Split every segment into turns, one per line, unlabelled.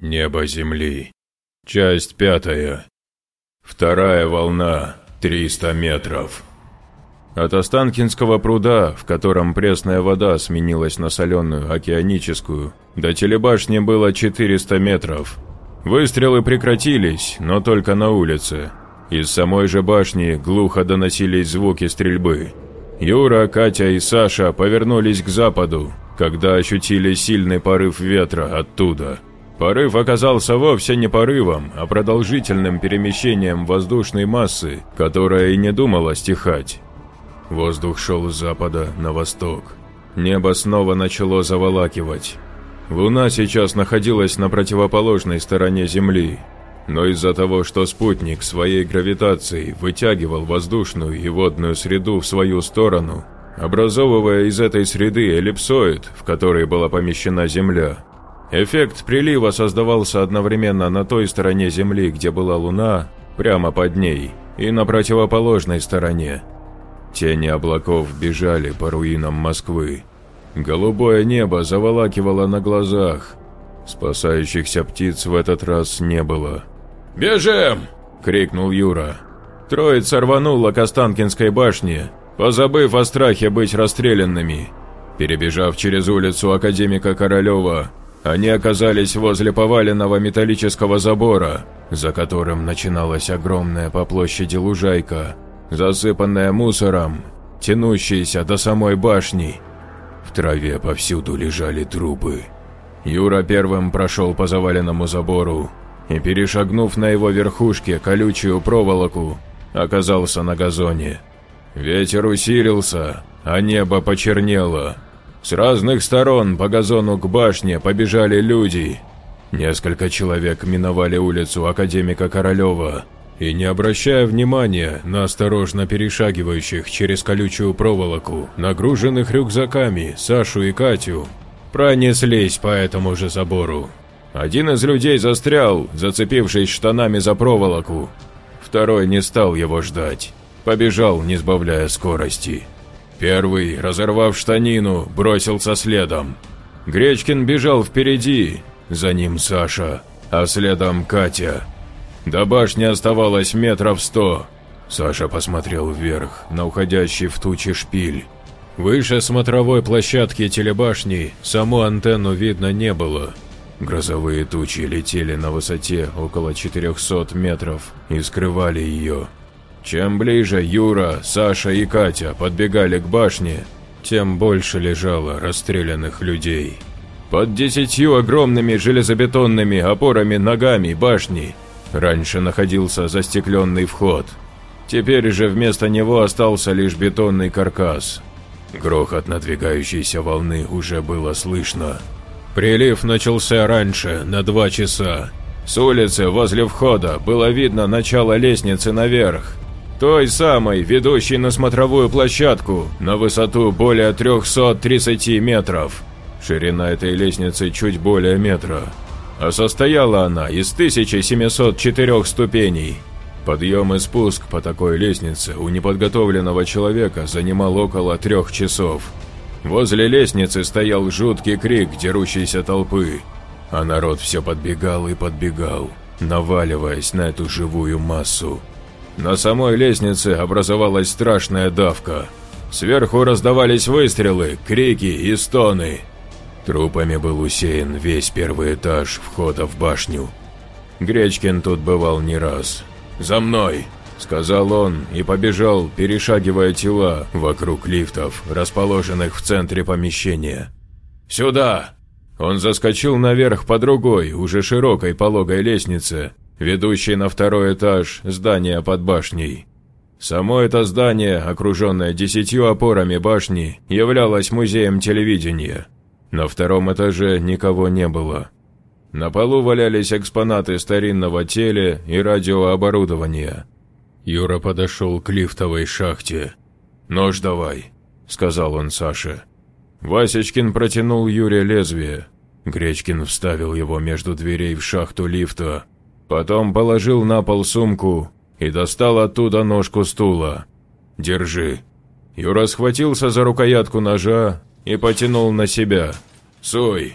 Небо Земли. Часть пятая. Вторая волна. 300 метров. От Останкинского пруда, в котором пресная вода сменилась на соленую океаническую, до телебашни было 400 метров. Выстрелы прекратились, но только на улице. Из самой же башни глухо доносились звуки стрельбы. Юра, Катя и Саша повернулись к западу, когда ощутили сильный порыв ветра оттуда. Порыв оказался вовсе не порывом, а продолжительным перемещением воздушной массы, которая и не думала стихать. Воздух шел с запада на восток. Небо снова начало заволакивать. Луна сейчас находилась на противоположной стороне Земли, но из-за того, что спутник своей гравитацией вытягивал воздушную и водную среду в свою сторону, образовывая из этой среды эллипсоид, в который была помещена Земля, эффект прилива создавался одновременно на той стороне Земли, где была Луна, прямо под ней, и на противоположной стороне. Тени облаков бежали по руинам Москвы. Голубое небо заволакивало на глазах. Спасающихся птиц в этот раз не было.
«Бежим!» – крикнул Юра.
Троица рванула к Останкинской башне, позабыв о страхе быть расстрелянными. Перебежав через улицу Академика Королева, они оказались возле поваленного металлического забора, за которым начиналась огромная по площади лужайка, засыпанная мусором, тянущаяся до самой башни. В траве повсюду лежали трупы. Юра первым прошел по заваленному забору и, перешагнув на его верхушке колючую проволоку, оказался на газоне. Ветер усилился, а небо почернело. С разных сторон по газону к башне побежали люди. Несколько человек миновали улицу Академика Королева и, не обращая внимания на осторожно перешагивающих через колючую проволоку, нагруженных рюкзаками Сашу и Катю, пронеслись по этому же забору. Один из людей застрял, зацепившись штанами за проволоку. Второй не стал его ждать. Побежал, не сбавляя скорости. Первый, разорвав штанину, бросился следом. Гречкин бежал впереди, за ним Саша, а следом Катя. До башни оставалось метров сто. Саша посмотрел вверх, на уходящий в тучи шпиль. Выше смотровой площадки телебашни саму антенну видно не было. Грозовые тучи летели на высоте около 400 метров и скрывали ее. Чем ближе Юра, Саша и Катя подбегали к башне, тем больше лежало расстрелянных людей. Под десятью огромными железобетонными опорами ногами башни раньше находился застекленный вход. Теперь же вместо него остался лишь бетонный каркас. Грохот надвигающейся волны уже было слышно. Прилив начался раньше, на два часа. С улицы возле входа было видно начало лестницы наверх, той самой, ведущей на смотровую площадку, на высоту более 330 метров. Ширина этой лестницы чуть более метра. А состояла она из 1704 ступеней. Подъем и спуск по такой лестнице у неподготовленного человека занимал около трех часов. Возле лестницы стоял жуткий крик дерущейся толпы, а народ все подбегал и подбегал, наваливаясь на эту живую массу. На самой лестнице образовалась страшная давка. Сверху раздавались выстрелы, крики и стоны. Трупами был усеян весь первый этаж входа в башню. Гречкин тут бывал не раз. «За мной!» – сказал он и побежал, перешагивая тела вокруг лифтов, расположенных в центре помещения. «Сюда!» Он заскочил наверх по другой, уже широкой пологой лестнице, ведущей на второй этаж здания под башней. Само это здание, окруженное десятью опорами башни, являлось музеем телевидения. На втором этаже никого не было. На полу валялись экспонаты старинного теле и радиооборудования. Юра подошел к лифтовой шахте. «Нож давай», — сказал он Саше. Васечкин протянул Юре лезвие. Гречкин вставил его между дверей в шахту лифта, Потом положил на пол сумку и достал оттуда ножку стула. «Держи». Юра схватился за рукоятку ножа и потянул на себя. «Суй».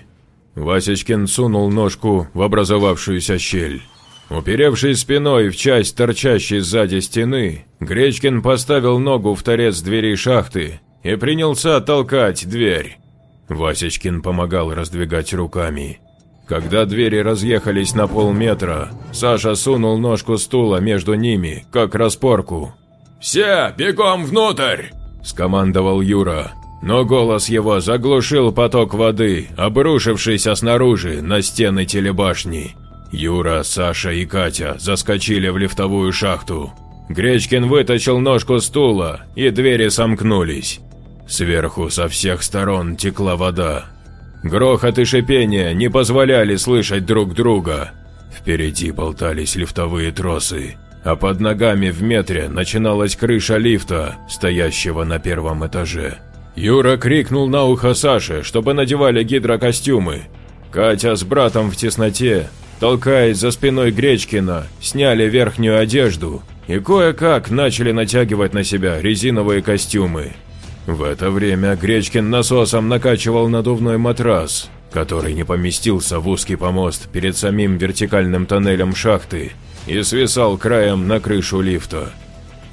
Васечкин сунул ножку в образовавшуюся щель. Уперевшись спиной в часть торчащей сзади стены, Гречкин поставил ногу в торец двери шахты и принялся толкать дверь. Васечкин помогал раздвигать руками. Когда двери разъехались на полметра, Саша сунул ножку стула между ними, как распорку.
«Все, бегом внутрь!»
– скомандовал Юра. Но голос его заглушил поток воды, обрушившийся снаружи на стены телебашни. Юра, Саша и Катя заскочили в лифтовую шахту. Гречкин вытащил ножку стула, и двери сомкнулись. Сверху со всех сторон текла вода. Грохот и шипение не позволяли слышать друг друга. Впереди болтались лифтовые тросы, а под ногами в метре начиналась крыша лифта, стоящего на первом этаже. Юра крикнул на ухо Саше, чтобы надевали гидрокостюмы. Катя с братом в тесноте, толкаясь за спиной Гречкина, сняли верхнюю одежду и кое-как начали натягивать на себя резиновые костюмы. В это время Гречкин насосом накачивал надувной матрас, который не поместился в узкий помост перед самим вертикальным тоннелем шахты и свисал краем на крышу лифта.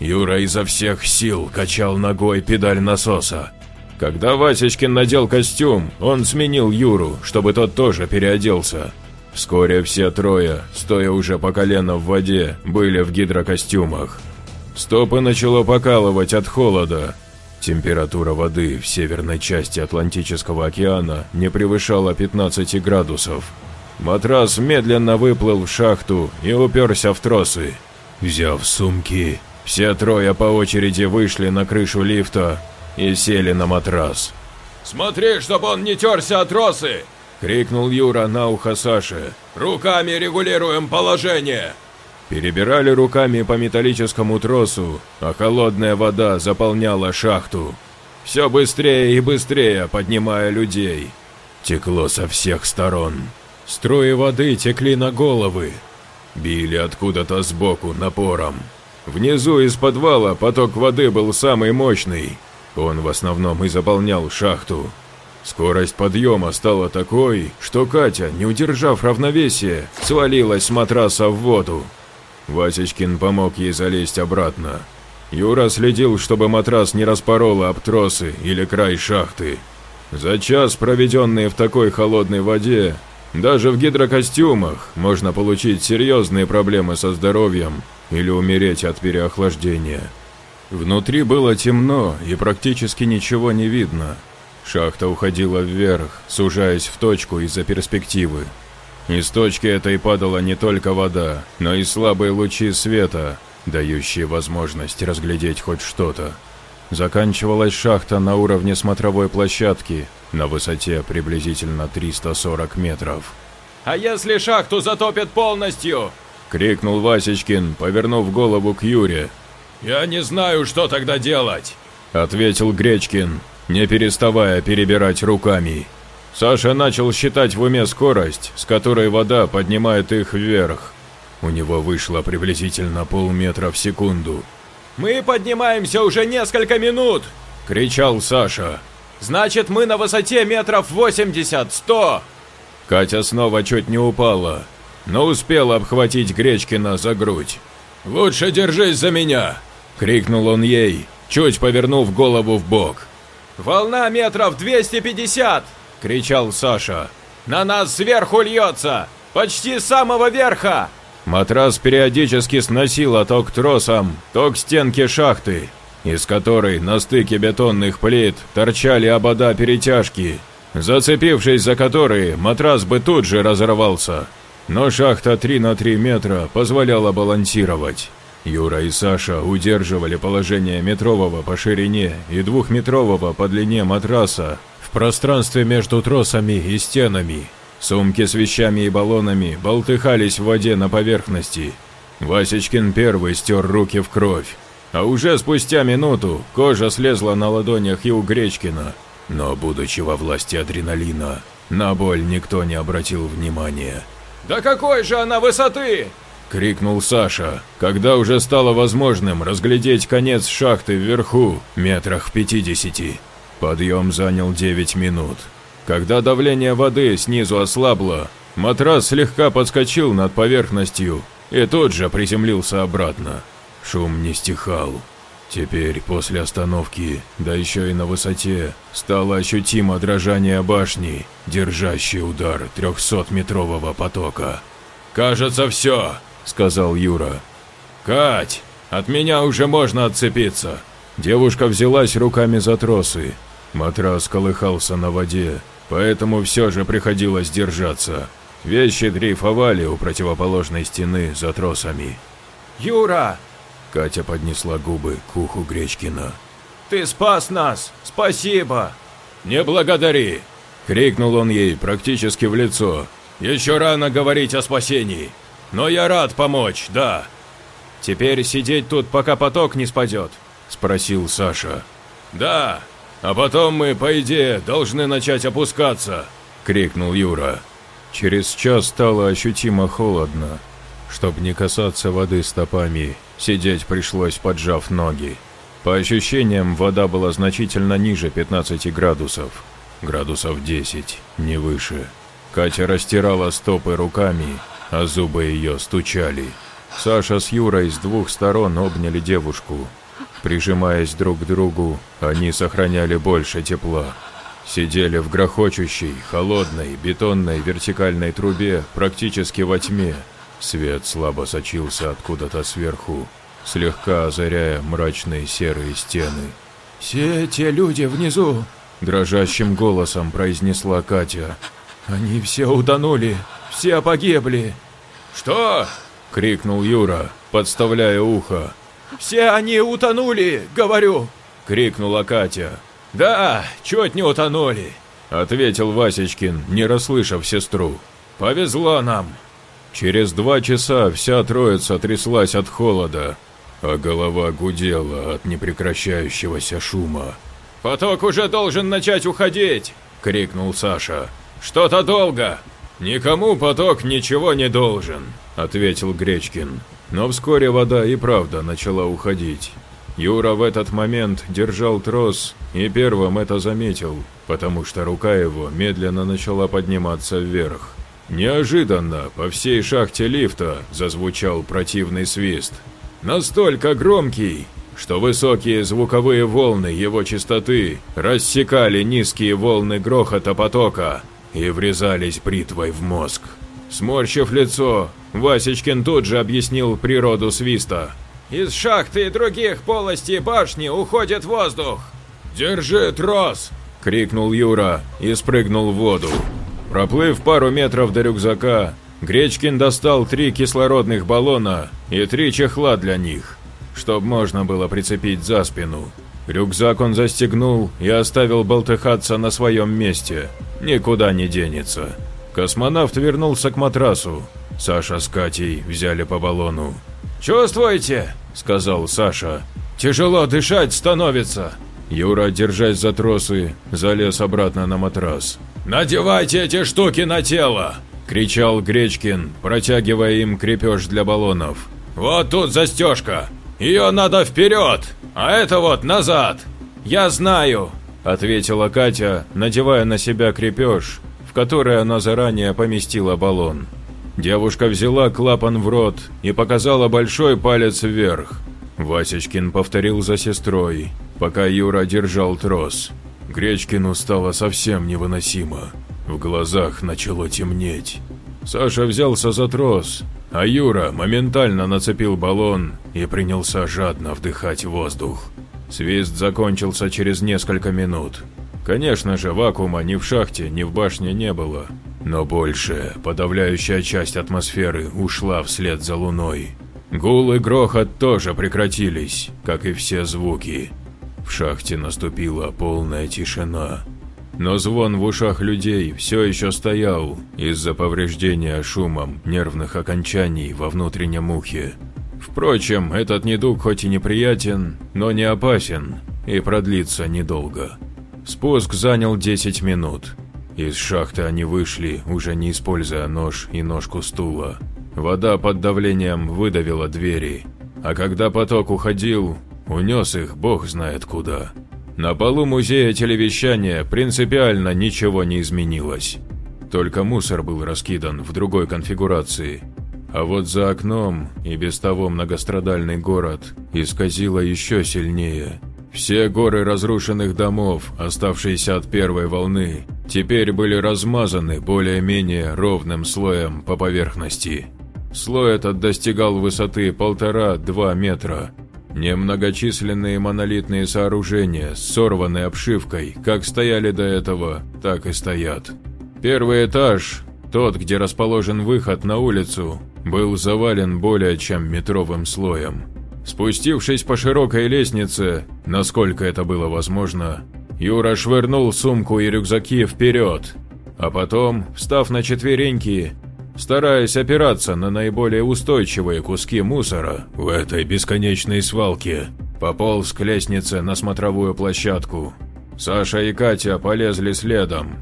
Юра изо всех сил качал ногой педаль насоса. Когда Васечкин надел костюм, он сменил Юру, чтобы тот тоже переоделся. Вскоре все трое, стоя уже по колено в воде, были в гидрокостюмах. Стопы начало покалывать от холода. Температура воды в северной части Атлантического океана не превышала 15 градусов. Матрас медленно выплыл в шахту и уперся в тросы. Взяв сумки, все трое по очереди вышли на крышу лифта и сели на матрас.
«Смотри, чтобы он не терся от тросы!»
– крикнул Юра на ухо Саше.
«Руками регулируем положение!»
Перебирали руками по металлическому тросу, а холодная вода заполняла шахту. Все быстрее и быстрее поднимая людей. Текло со всех сторон. Струи воды текли на головы. Били откуда-то сбоку напором. Внизу из подвала поток воды был самый мощный. Он в основном и заполнял шахту. Скорость подъема стала такой, что Катя, не удержав равновесия, свалилась с матраса в воду. Васечкин помог ей залезть обратно. Юра следил, чтобы матрас не распороло об тросы или край шахты. За час, проведенный в такой холодной воде, даже в гидрокостюмах можно получить серьезные проблемы со здоровьем или умереть от переохлаждения. Внутри было темно и практически ничего не видно. Шахта уходила вверх, сужаясь в точку из-за перспективы. Из точки этой падала не только вода, но и слабые лучи света, дающие возможность разглядеть хоть что-то. Заканчивалась шахта на уровне смотровой площадки, на высоте приблизительно 340 метров.
«А если шахту затопит полностью?»
– крикнул Васечкин, повернув голову к Юре.
«Я не знаю, что тогда делать», –
ответил Гречкин, не переставая перебирать руками. Саша начал считать в уме скорость, с которой вода поднимает их вверх. У него вышло приблизительно полметра в секунду.
«Мы поднимаемся уже несколько минут!» – кричал Саша. «Значит, мы на высоте метров 80-100!»
Катя снова чуть не упала, но успела обхватить Гречкина за грудь.
«Лучше держись за меня!»
– крикнул он ей, чуть повернув голову в бок.
«Волна метров 250!» – кричал Саша. «На нас сверху льется! Почти с самого верха!»
Матрас периодически сносило то к тросам, то к стенке шахты, из которой на стыке бетонных плит торчали обода перетяжки, зацепившись за которые, матрас бы тут же разорвался. Но шахта 3 на 3 метра позволяла балансировать. Юра и Саша удерживали положение метрового по ширине и двухметрового по длине матраса в пространстве между тросами и стенами. Сумки с вещами и баллонами болтыхались в воде на поверхности. Васечкин первый стер руки в кровь. А уже спустя минуту кожа слезла на ладонях и у Гречкина. Но, будучи во власти адреналина, на боль никто не обратил внимания.
«Да какой же она высоты?»
– крикнул Саша, когда уже стало возможным разглядеть конец шахты вверху, метрах в пятидесяти. Подъем занял 9 минут. Когда давление воды снизу ослабло, матрас слегка подскочил над поверхностью и тут же приземлился обратно. Шум не стихал. Теперь, после остановки, да еще и на высоте, стало ощутимо дрожание башни, держащий удар 300-метрового потока.
«Кажется, все», — сказал Юра. «Кать, от меня уже можно отцепиться».
Девушка взялась руками за тросы. Матрас колыхался на воде, поэтому все же приходилось держаться. Вещи дрейфовали у противоположной стены за тросами.
«Юра!»
Катя поднесла губы к уху Гречкина.
«Ты спас нас! Спасибо!»
«Не благодари!» – крикнул он ей практически в лицо. «Еще рано говорить о спасении, но я рад помочь, да!»
«Теперь сидеть тут, пока поток не спадет?»
– спросил Саша. «Да, а потом мы, по идее, должны начать опускаться!» – крикнул Юра. Через час стало ощутимо холодно. Чтобы не касаться воды стопами, сидеть пришлось поджав ноги. По ощущениям, вода была значительно ниже 15 градусов. Градусов 10, не выше. Катя растирала стопы руками, а зубы ее стучали. Саша с Юрой с двух сторон обняли девушку. Прижимаясь друг к другу, они сохраняли больше тепла. Сидели в грохочущей, холодной, бетонной вертикальной трубе практически во тьме. Свет слабо сочился откуда-то сверху, слегка озаряя мрачные серые стены.
«Все те люди внизу!»
– дрожащим голосом произнесла Катя.
«Они все утонули, все погибли!»
«Что?» – крикнул Юра, подставляя ухо.
«Все они утонули, говорю!»
– крикнула Катя.
«Да, чуть не утонули», —
ответил Васечкин, не расслышав сестру. «Повезло нам». Через два часа вся троица тряслась от холода, а голова гудела от непрекращающегося шума.
«Поток уже должен начать уходить!» — крикнул Саша. «Что-то долго!»
«Никому поток ничего не должен», — ответил Гречкин. Но вскоре вода и правда начала уходить. Юра в этот момент держал трос и первым это заметил, потому что рука его медленно начала подниматься вверх. Неожиданно по всей шахте лифта зазвучал противный свист. Настолько громкий, что высокие звуковые волны его частоты рассекали низкие волны грохота потока и врезались бритвой в мозг. Сморщив лицо, Васечкин тут же объяснил природу свиста.
Из шахты и других полостей башни уходит воздух.
Держи трос, крикнул Юра и спрыгнул в воду. Проплыв пару метров до рюкзака, Гречкин достал три кислородных баллона и три чехла для них, чтобы можно было прицепить за спину. Рюкзак он застегнул и оставил болтыхаться на своем месте. Никуда не денется. Космонавт вернулся к матрасу. Саша с Катей взяли по баллону.
«Чувствуете?»
– сказал Саша.
«Тяжело дышать становится».
Юра, держась за тросы, залез обратно на матрас.
«Надевайте эти штуки на тело!»
– кричал Гречкин, протягивая им крепеж для баллонов.
«Вот тут застежка! Ее надо вперед, а это вот назад!» «Я знаю!» – ответила Катя, надевая на себя крепеж, в который она заранее поместила баллон.
Девушка взяла клапан в рот и показала большой палец вверх. Васечкин повторил за сестрой, пока Юра держал трос. Гречкину стало совсем невыносимо. В глазах начало темнеть. Саша взялся за трос, а Юра моментально нацепил баллон и принялся жадно вдыхать воздух. Свист закончился через несколько минут. Конечно же, вакуума ни в шахте, ни в башне не было. Но больше, подавляющая часть атмосферы ушла вслед за луной. Гул и грохот тоже прекратились, как и все звуки. В шахте наступила полная тишина. Но звон в ушах людей все еще стоял из-за повреждения шумом нервных окончаний во внутреннем ухе. Впрочем, этот недуг хоть и неприятен, но не опасен и продлится недолго. Спуск занял 10 минут. Из шахты они вышли, уже не используя нож и ножку стула. Вода под давлением выдавила двери, а когда поток уходил, унес их бог знает куда. На полу музея телевещания принципиально ничего не изменилось. Только мусор был раскидан в другой конфигурации. А вот за окном и без того многострадальный город исказило еще сильнее. Все горы разрушенных домов, оставшиеся от первой волны, теперь были размазаны более-менее ровным слоем по поверхности. Слой этот достигал высоты полтора-два метра. Немногочисленные монолитные сооружения с сорванной обшивкой, как стояли до этого, так и стоят. Первый этаж, тот, где расположен выход на улицу, был завален более чем метровым слоем. Спустившись по широкой лестнице, насколько это было возможно, Юра швырнул сумку и рюкзаки вперед, а потом, встав на четвереньки, стараясь опираться на наиболее устойчивые куски мусора в этой бесконечной свалке, пополз к лестнице на смотровую площадку. Саша и Катя полезли следом.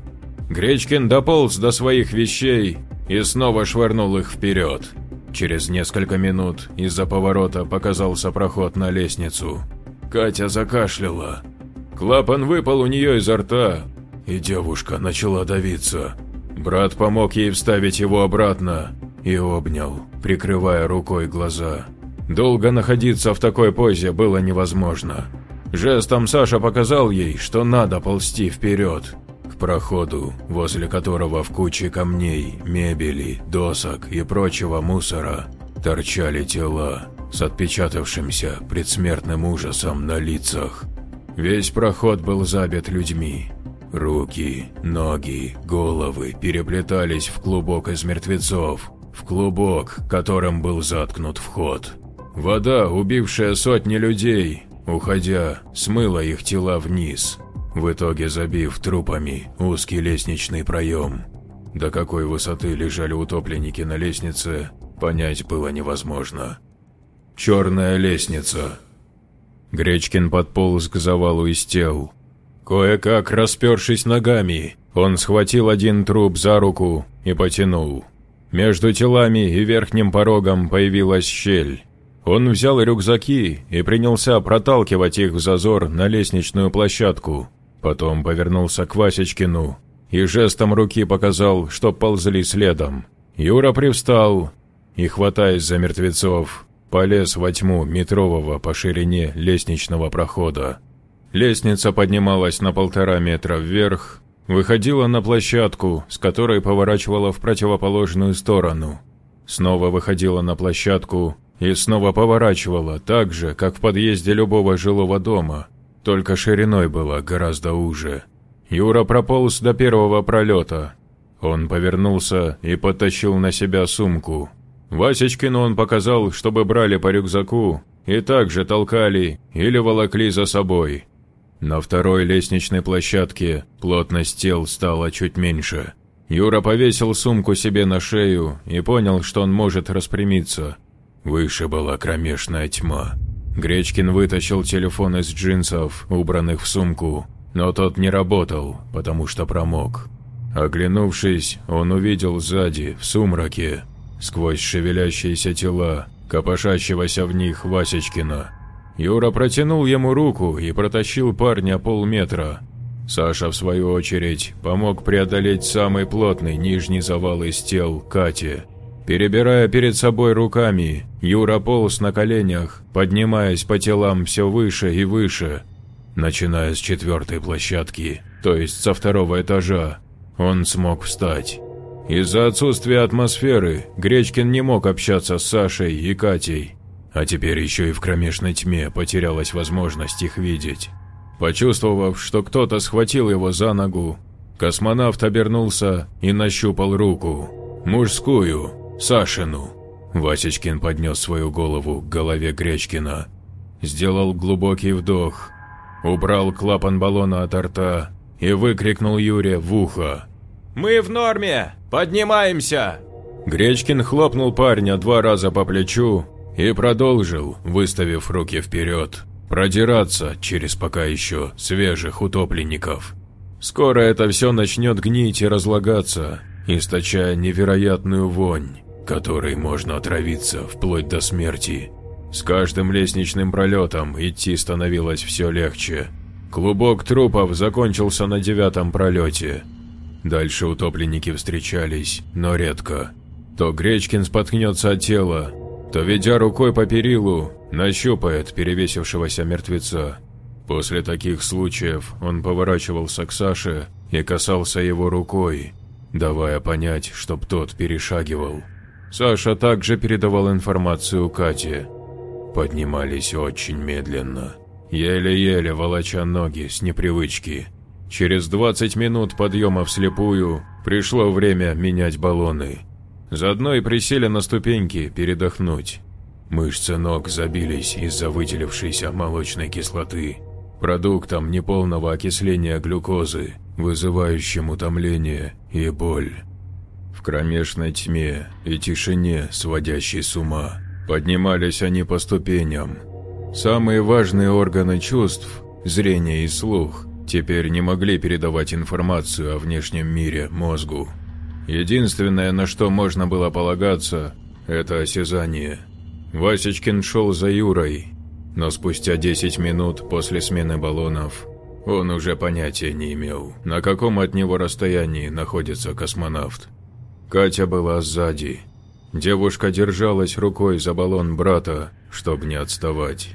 Гречкин дополз до своих вещей и снова швырнул их вперед. Через несколько минут из-за поворота показался проход на лестницу. Катя закашляла. Клапан выпал у нее изо рта, и девушка начала давиться. Брат помог ей вставить его обратно и обнял, прикрывая рукой глаза. Долго находиться в такой позе было невозможно. Жестом Саша показал ей, что надо ползти вперед, проходу, возле которого в куче камней, мебели, досок и прочего мусора торчали тела с отпечатавшимся предсмертным ужасом на лицах. Весь проход был забит людьми, Руки, ноги, головы переплетались в клубок из мертвецов, в клубок, которым был заткнут вход. Вода, убившая сотни людей, уходя, смыла их тела вниз, в итоге забив трупами узкий лестничный проем. До какой высоты лежали утопленники на лестнице, понять было невозможно. Черная лестница. Гречкин подполз к завалу из тел, Кое-как распершись ногами, он схватил один труп за руку и потянул. Между телами и верхним порогом появилась щель. Он взял рюкзаки и принялся проталкивать их в зазор на лестничную площадку. Потом повернулся к Васечкину и жестом руки показал, что ползли следом. Юра привстал и, хватаясь за мертвецов, полез во тьму метрового по ширине лестничного прохода. Лестница поднималась на полтора метра вверх, выходила на площадку, с которой поворачивала в противоположную сторону. Снова выходила на площадку и снова поворачивала так же, как в подъезде любого жилого дома, только шириной была гораздо уже. Юра прополз до первого пролета. Он повернулся и потащил на себя сумку. Васечкину он показал, чтобы брали по рюкзаку и также толкали или волокли за собой. На второй лестничной площадке плотность тел стала чуть меньше. Юра повесил сумку себе на шею и понял, что он может распрямиться. Выше была кромешная тьма. Гречкин вытащил телефон из джинсов, убранных в сумку, но тот не работал, потому что промок. Оглянувшись, он увидел сзади, в сумраке, сквозь шевелящиеся тела, копошащегося в них Васечкина. Юра протянул ему руку и протащил парня полметра. Саша, в свою очередь, помог преодолеть самый плотный нижний завал из тел Кате. Перебирая перед собой руками, Юра полз на коленях, поднимаясь по телам все выше и выше. Начиная с четвертой площадки, то есть со второго этажа, он смог встать. Из-за отсутствия атмосферы Гречкин не мог общаться с Сашей и Катей, а теперь еще и в кромешной тьме потерялась возможность их видеть. Почувствовав, что кто-то схватил его за ногу, космонавт обернулся и нащупал руку. Мужскую, Сашину. Васечкин поднес свою голову к голове Гречкина. Сделал глубокий вдох, убрал клапан баллона от рта и выкрикнул Юре в ухо.
«Мы в норме! Поднимаемся!»
Гречкин хлопнул парня два раза по плечу и продолжил, выставив руки вперед, продираться через пока еще свежих утопленников. Скоро это все начнет гнить и разлагаться, источая невероятную вонь, которой можно отравиться вплоть до смерти. С каждым лестничным пролетом идти становилось все легче. Клубок трупов закончился на девятом пролете. Дальше утопленники встречались, но редко. То Гречкин споткнется от тела, то, ведя рукой по перилу, нащупает перевесившегося мертвеца. После таких случаев он поворачивался к Саше и касался его рукой, давая понять, чтоб тот перешагивал. Саша также передавал информацию Кате. Поднимались очень медленно, еле-еле волоча ноги с непривычки. Через 20 минут подъема вслепую пришло время менять баллоны. Заодно и присели на ступеньки передохнуть. Мышцы ног забились из-за выделившейся молочной кислоты, продуктом неполного окисления глюкозы, вызывающим утомление и боль. Кромешной тьме и тишине, сводящей с ума, поднимались они по ступеням. Самые важные органы чувств, зрение и слух, теперь не могли передавать информацию о внешнем мире мозгу. Единственное, на что можно было полагаться, это осязание. Васечкин шел за Юрой, но спустя 10 минут после смены баллонов он уже понятия не имел, на каком от него расстоянии находится космонавт. Катя была сзади. Девушка держалась рукой за баллон брата, чтобы не отставать.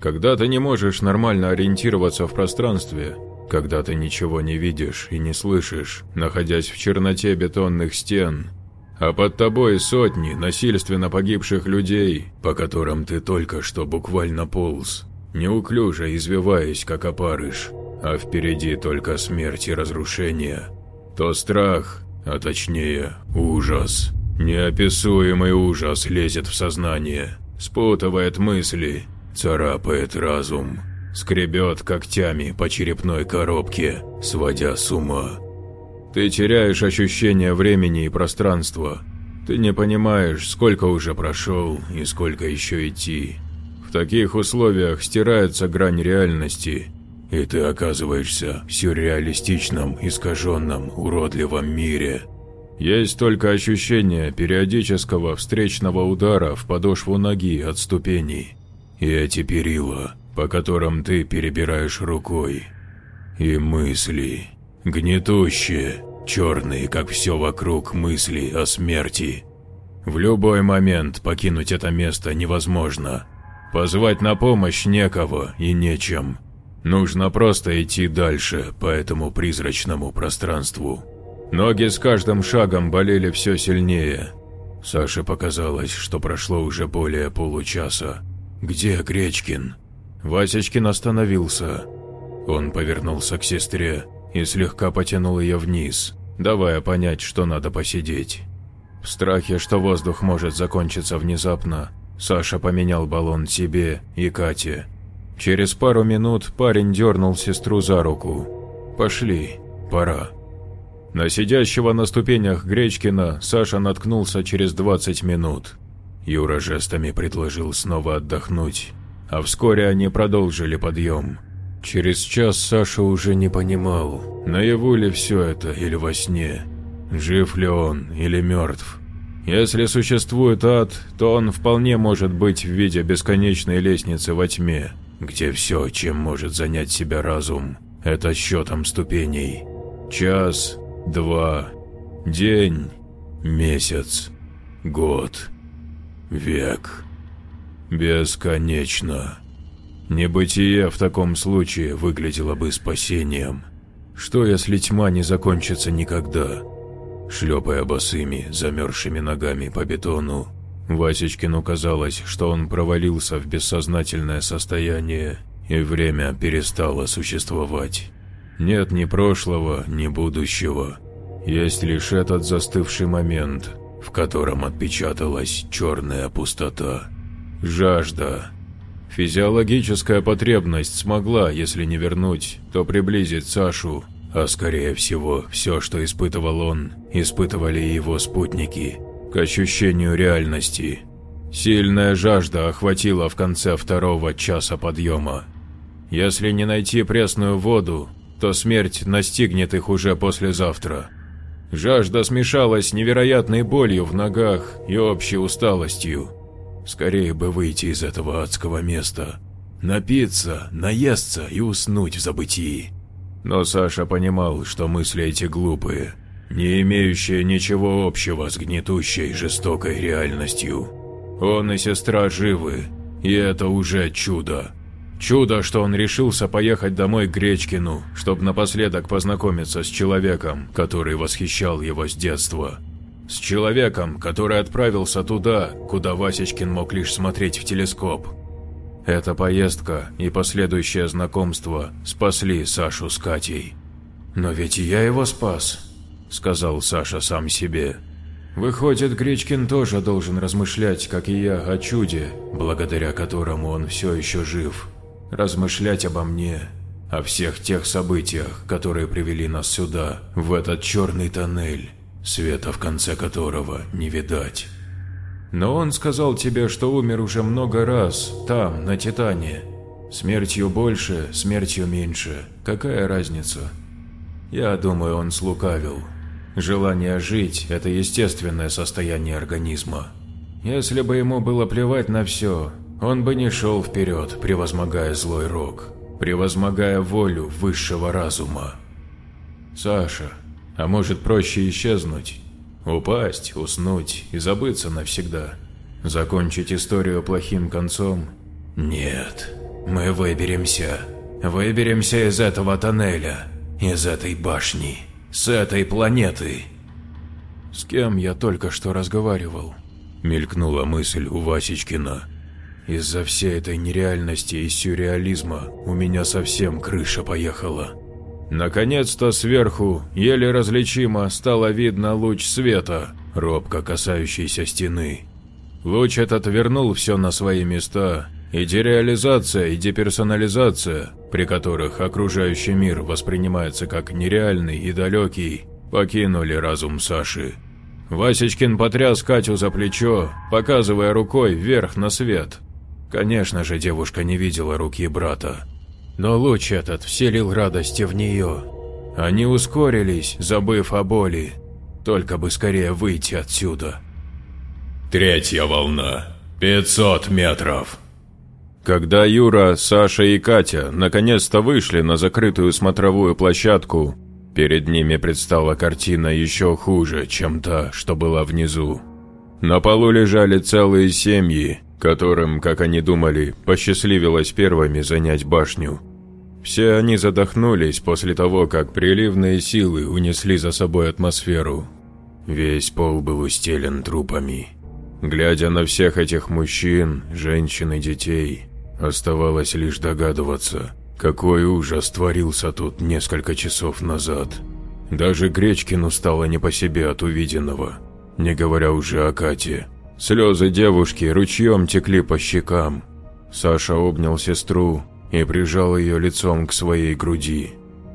Когда ты не можешь нормально ориентироваться в пространстве, когда ты ничего не видишь и не слышишь, находясь в черноте бетонных стен, а под тобой сотни насильственно погибших людей, по которым ты только что буквально полз, неуклюже извиваясь, как опарыш, а впереди только смерть и разрушение, то страх а точнее ужас. Неописуемый ужас лезет в сознание, спутывает мысли, царапает разум, скребет когтями по черепной коробке, сводя с ума. Ты теряешь ощущение времени и пространства. Ты не понимаешь, сколько уже прошел и сколько еще идти. В таких условиях стирается грань реальности – и ты оказываешься в сюрреалистичном, искаженном, уродливом мире. Есть только ощущение периодического встречного удара в подошву ноги от ступеней. И эти перила, по которым ты перебираешь рукой. И мысли, гнетущие, черные, как все вокруг мысли о смерти. В любой момент покинуть это место невозможно. Позвать на помощь некого и нечем. Нужно просто идти дальше по этому призрачному пространству. Ноги с каждым шагом болели все сильнее. Саше показалось, что прошло уже более получаса. «Где Гречкин?» Васечкин остановился. Он повернулся к сестре и слегка потянул ее вниз, давая понять, что надо посидеть. В страхе, что воздух может закончиться внезапно, Саша поменял баллон себе и Кате. Через пару минут парень дернул сестру за руку. «Пошли, пора». На сидящего на ступенях Гречкина Саша наткнулся через 20 минут. Юра жестами предложил снова отдохнуть, а вскоре они продолжили подъем. Через час Саша уже не понимал, наяву ли все это или во сне, жив ли он или мертв. Если существует ад, то он вполне может быть в виде бесконечной лестницы во тьме, где все, чем может занять себя разум, это счетом ступеней. Час, два, день, месяц, год, век. Бесконечно. Небытие в таком случае выглядело бы спасением. Что если тьма не закончится никогда? Шлепая босыми, замерзшими ногами по бетону, Васечкину казалось, что он провалился в бессознательное состояние, и время перестало существовать. Нет ни прошлого, ни будущего. Есть лишь этот застывший момент, в котором отпечаталась черная пустота. Жажда. Физиологическая потребность смогла, если не вернуть, то приблизить Сашу, а скорее всего, все, что испытывал он, испытывали его спутники – к ощущению реальности. Сильная жажда охватила в конце второго часа подъема. Если не найти пресную воду, то смерть настигнет их уже послезавтра. Жажда смешалась с невероятной болью в ногах и общей усталостью. Скорее бы выйти из этого адского места. напиться, наесться и уснуть в забытии. Но Саша понимал, что мысли эти глупые, не имеющие ничего общего с гнетущей жестокой реальностью. Он и сестра живы, и это уже чудо. Чудо, что он решился поехать домой к Гречкину, чтобы напоследок познакомиться с человеком, который восхищал его с детства. С человеком, который отправился туда, куда Васечкин мог лишь смотреть в телескоп. Эта поездка и последующее знакомство спасли Сашу с Катей. «Но ведь я его спас», – сказал Саша сам себе. «Выходит, Гречкин тоже должен размышлять, как и я, о чуде, благодаря которому он все еще жив» размышлять обо мне, о всех тех событиях, которые привели нас сюда, в этот черный тоннель, света в конце которого не видать. Но он сказал тебе, что умер уже много раз, там, на Титане. Смертью больше, смертью меньше. Какая разница? Я думаю, он слукавил. Желание жить – это естественное состояние организма. Если бы ему было плевать на все, он бы не шел вперед, превозмогая злой рок, превозмогая волю высшего разума. Саша, а может проще исчезнуть? Упасть, уснуть и забыться навсегда? Закончить историю плохим концом? Нет, мы выберемся. Выберемся из этого тоннеля, из этой башни, с этой планеты. С кем я только что разговаривал? Мелькнула мысль у Васечкина. Из-за всей этой нереальности и сюрреализма у меня совсем крыша поехала. Наконец-то сверху, еле различимо, стало видно луч света, робко касающийся стены. Луч этот вернул все на свои места, и дереализация и деперсонализация, при которых окружающий мир воспринимается как нереальный и далекий, покинули разум Саши. Васечкин потряс Катю за плечо, показывая рукой вверх на свет – Конечно же, девушка не видела руки брата. Но луч этот вселил радости в нее. Они ускорились, забыв о боли. Только бы скорее выйти отсюда.
Третья волна. 500 метров.
Когда Юра, Саша и Катя наконец-то вышли на закрытую смотровую площадку, перед ними предстала картина еще хуже, чем та, что была внизу. На полу лежали целые семьи, которым, как они думали, посчастливилось первыми занять башню. Все они задохнулись после того, как приливные силы унесли за собой атмосферу. Весь пол был устелен трупами. Глядя на всех этих мужчин, женщин и детей, оставалось лишь догадываться, какой ужас творился тут несколько часов назад. Даже Гречкину стало не по себе от увиденного, не говоря уже о Кате. Слезы девушки ручьем текли по щекам. Саша обнял сестру и прижал ее лицом к своей груди.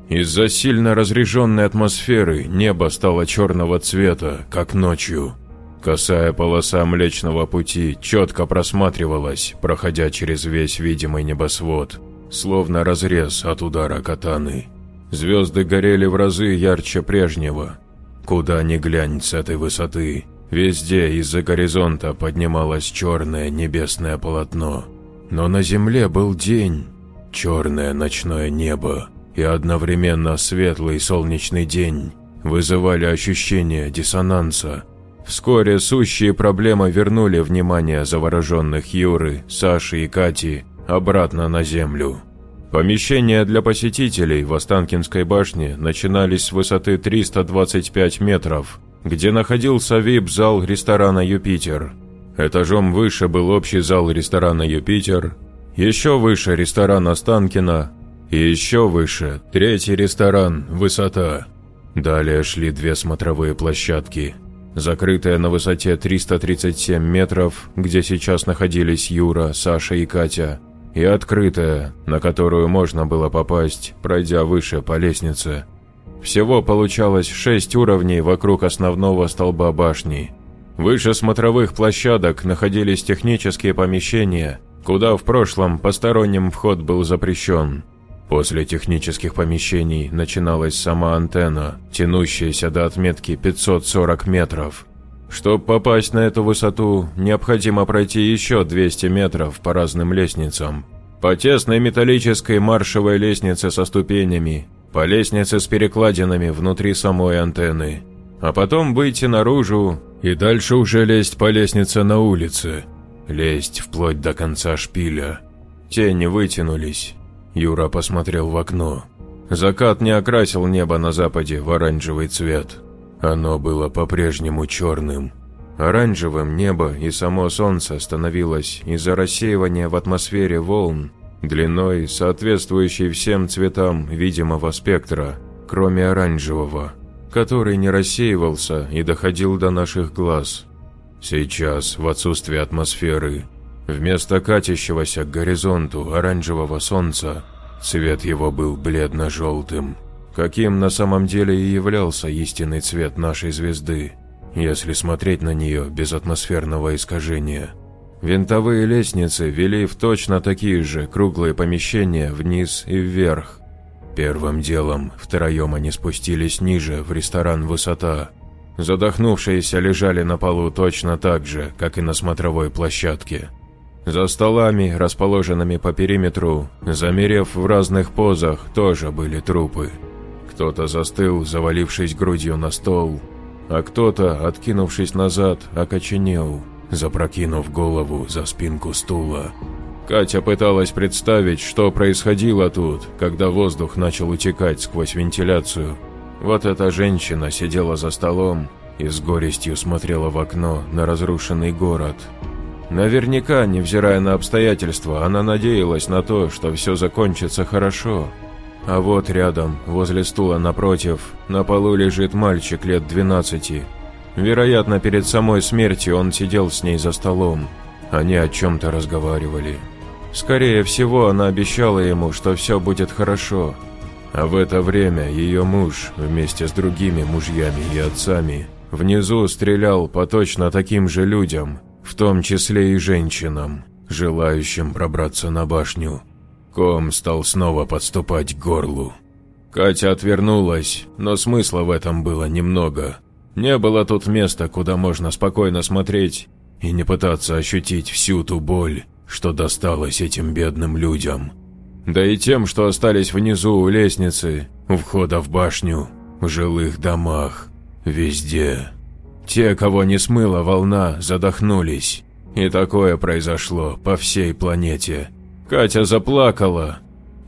Из-за сильно разреженной атмосферы небо стало черного цвета, как ночью. Косая полоса Млечного Пути четко просматривалась, проходя через весь видимый небосвод, словно разрез от удара катаны. Звезды горели в разы ярче прежнего. Куда ни глянь с этой высоты, Везде из-за горизонта поднималось черное небесное полотно. Но на земле был день, черное ночное небо и одновременно светлый солнечный день вызывали ощущение диссонанса. Вскоре сущие проблемы вернули внимание завороженных Юры, Саши и Кати обратно на землю. Помещения для посетителей в Останкинской башне начинались с высоты 325 метров где находился вип-зал ресторана «Юпитер». Этажом выше был общий зал ресторана «Юпитер», еще выше ресторан Останкина и еще выше третий ресторан «Высота». Далее шли две смотровые площадки, закрытая на высоте 337 метров, где сейчас находились Юра, Саша и Катя, и открытая, на которую можно было попасть, пройдя выше по лестнице. Всего получалось шесть уровней вокруг основного столба башни. Выше смотровых площадок находились технические помещения, куда в прошлом посторонним вход был запрещен. После технических помещений начиналась сама антенна, тянущаяся до отметки 540 метров. Чтобы попасть на эту высоту, необходимо пройти еще 200 метров по разным лестницам. По тесной металлической маршевой лестнице со ступенями, по лестнице с перекладинами внутри самой антенны, а потом выйти наружу и дальше уже лезть по лестнице на улице, лезть вплоть до конца шпиля. Тени вытянулись. Юра посмотрел в окно. Закат не окрасил небо на западе в оранжевый цвет. Оно было по-прежнему черным. Оранжевым небо и само солнце становилось из-за рассеивания в атмосфере волн, длиной, соответствующей всем цветам видимого спектра, кроме оранжевого, который не рассеивался и доходил до наших глаз. Сейчас, в отсутствие атмосферы, вместо катящегося к горизонту оранжевого солнца, цвет его был бледно-желтым, каким на самом деле и являлся истинный цвет нашей звезды – если смотреть на нее без атмосферного искажения. Винтовые лестницы вели в точно такие же круглые помещения вниз и вверх. Первым делом втроем они спустились ниже в ресторан «Высота». Задохнувшиеся лежали на полу точно так же, как и на смотровой площадке. За столами, расположенными по периметру, замерев в разных позах, тоже были трупы. Кто-то застыл, завалившись грудью на стол, а кто-то, откинувшись назад, окоченел, запрокинув голову за спинку стула. Катя пыталась представить, что происходило тут, когда воздух начал утекать сквозь вентиляцию. Вот эта женщина сидела за столом и с горестью смотрела в окно на разрушенный город. Наверняка, невзирая на обстоятельства, она надеялась на то, что все закончится хорошо – а вот рядом, возле стула напротив, на полу лежит мальчик лет 12. Вероятно, перед самой смертью он сидел с ней за столом. Они о чем-то разговаривали. Скорее всего, она обещала ему, что все будет хорошо. А в это время ее муж, вместе с другими мужьями и отцами, внизу стрелял по точно таким же людям, в том числе и женщинам, желающим пробраться на башню. Ком стал снова подступать к горлу. Катя отвернулась, но смысла в этом было немного. Не было тут места, куда можно спокойно смотреть и не пытаться ощутить всю ту боль, что досталось этим бедным людям. Да и тем, что остались внизу у лестницы, у входа в башню, в жилых домах, везде. Те, кого не смыла волна, задохнулись. И такое произошло по всей планете. Катя заплакала,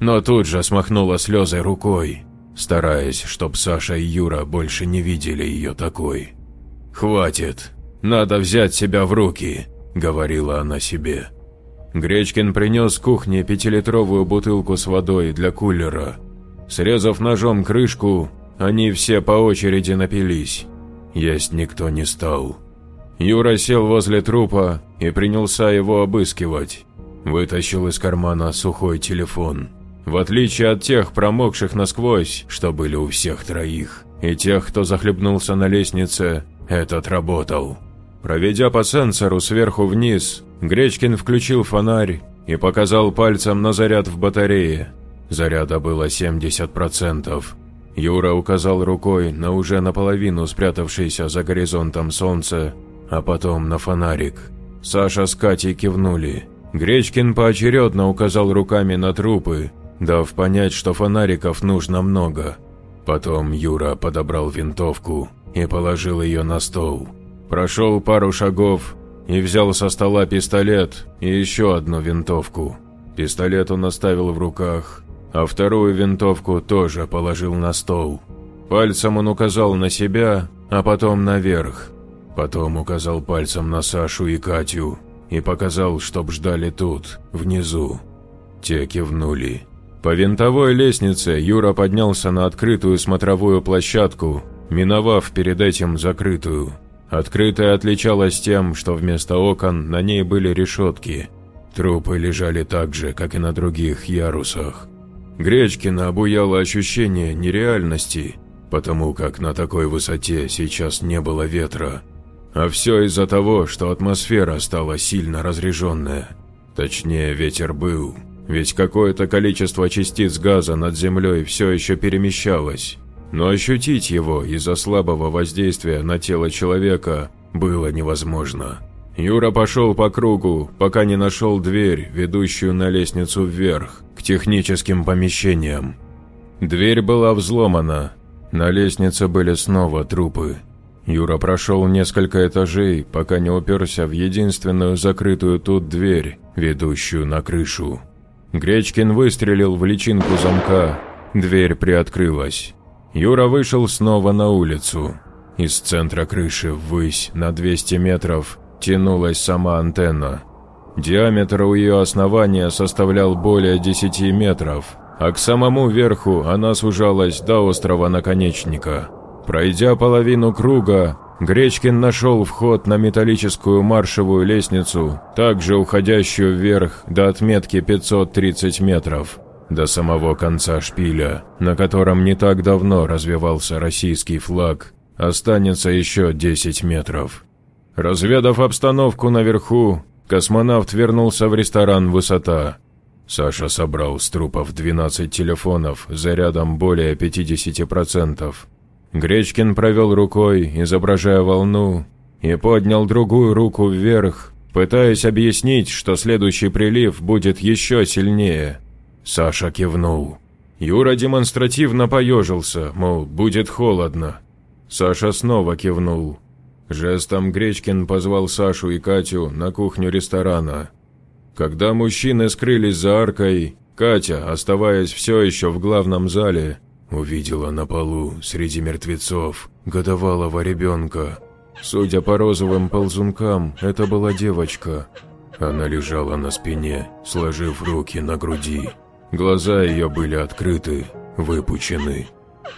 но тут же смахнула слезы рукой, стараясь, чтоб Саша и Юра больше не видели ее такой. «Хватит, надо взять себя в руки», – говорила она себе. Гречкин принес с кухни пятилитровую бутылку с водой для кулера. Срезав ножом крышку, они все по очереди напились. Есть никто не стал. Юра сел возле трупа и принялся его обыскивать. Вытащил из кармана сухой телефон. В отличие от тех, промокших насквозь, что были у всех троих, и тех, кто захлебнулся на лестнице, этот работал. Проведя по сенсору сверху вниз, Гречкин включил фонарь и показал пальцем на заряд в батарее. Заряда было 70%. Юра указал рукой на уже наполовину спрятавшееся за горизонтом солнце, а потом на фонарик. Саша с Катей кивнули. Гречкин поочередно указал руками на трупы, дав понять, что фонариков нужно много. Потом Юра подобрал винтовку и положил ее на стол. Прошел пару шагов и взял со стола пистолет и еще одну винтовку. Пистолет он оставил в руках, а вторую винтовку тоже положил на стол. Пальцем он указал на себя, а потом наверх. Потом указал пальцем на Сашу и Катю и показал, чтоб ждали тут, внизу. Те кивнули. По винтовой лестнице Юра поднялся на открытую смотровую площадку, миновав перед этим закрытую. Открытая отличалась тем, что вместо окон на ней были решетки. Трупы лежали так же, как и на других ярусах. Гречкина обуяло ощущение нереальности, потому как на такой высоте сейчас не было ветра, а все из-за того, что атмосфера стала сильно разреженная. Точнее, ветер был, ведь какое-то количество частиц газа над землей все еще перемещалось. Но ощутить его из-за слабого воздействия на тело человека было невозможно. Юра пошел по кругу, пока не нашел дверь, ведущую на лестницу вверх, к техническим помещениям. Дверь была взломана. На лестнице были снова трупы. Юра прошел несколько этажей, пока не уперся в единственную закрытую тут дверь, ведущую на крышу. Гречкин выстрелил в личинку замка, дверь приоткрылась. Юра вышел снова на улицу. Из центра крыши ввысь на 200 метров тянулась сама антенна. Диаметр у ее основания составлял более 10 метров, а к самому верху она сужалась до острого наконечника. Пройдя половину круга, Гречкин нашел вход на металлическую маршевую лестницу, также уходящую вверх до отметки 530 метров, до самого конца шпиля, на котором не так давно развивался российский флаг, останется еще 10 метров. Разведав обстановку наверху, космонавт вернулся в ресторан «Высота». Саша собрал с трупов 12 телефонов зарядом более 50%. Гречкин провел рукой, изображая волну, и поднял другую руку вверх, пытаясь объяснить, что следующий прилив будет еще сильнее. Саша кивнул. Юра демонстративно поежился, мол, будет холодно. Саша снова кивнул. Жестом Гречкин позвал Сашу и Катю на кухню ресторана. Когда мужчины скрылись за аркой, Катя, оставаясь все еще в главном зале, увидела на полу среди мертвецов годовалого ребенка. Судя по розовым ползункам, это была девочка. Она лежала на спине, сложив руки на груди. Глаза ее были открыты, выпучены.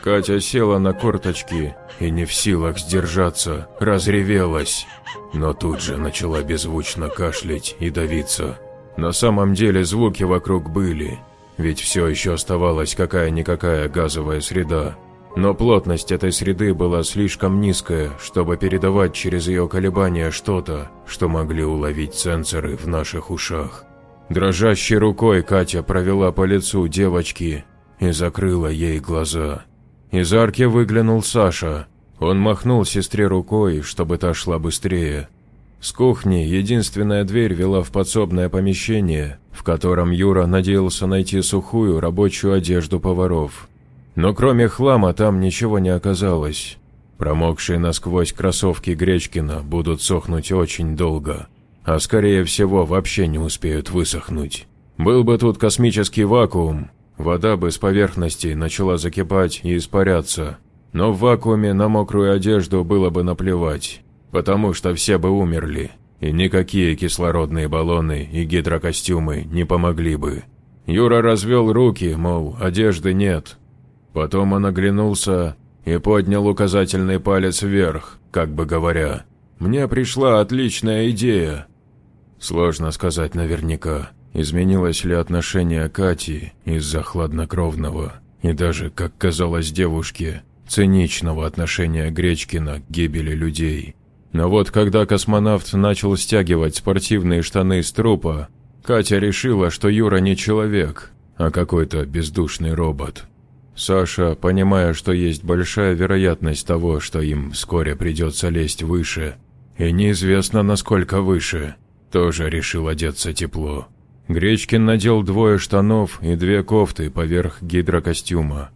Катя села на корточки и не в силах сдержаться, разревелась, но тут же начала беззвучно кашлять и давиться. На самом деле звуки вокруг были, ведь все еще оставалась какая-никакая газовая среда. Но плотность этой среды была слишком низкая, чтобы передавать через ее колебания что-то, что могли уловить сенсоры в наших ушах. Дрожащей рукой Катя провела по лицу девочки и закрыла ей глаза. Из арки выглянул Саша. Он махнул сестре рукой, чтобы та шла быстрее. С кухни единственная дверь вела в подсобное помещение, в котором Юра надеялся найти сухую рабочую одежду поваров. Но кроме хлама там ничего не оказалось. Промокшие насквозь кроссовки Гречкина будут сохнуть очень долго, а скорее всего вообще не успеют высохнуть. Был бы тут космический вакуум, Вода бы с поверхности начала закипать и испаряться, но в вакууме на мокрую одежду было бы наплевать, потому что все бы умерли, и никакие кислородные баллоны и гидрокостюмы не помогли бы. Юра развел руки, мол, одежды нет. Потом он оглянулся и поднял указательный палец вверх, как бы говоря, «Мне пришла отличная идея». Сложно сказать наверняка. Изменилось ли отношение Кати из-за хладнокровного и даже, как казалось девушке, циничного отношения Гречкина к гибели людей. Но вот когда космонавт начал стягивать спортивные штаны с трупа, Катя решила, что Юра не человек, а какой-то бездушный робот. Саша, понимая, что есть большая вероятность того, что им вскоре придется лезть выше, и неизвестно насколько выше, тоже решил одеться тепло. Гречкин надел двое штанов и две кофты поверх гидрокостюма.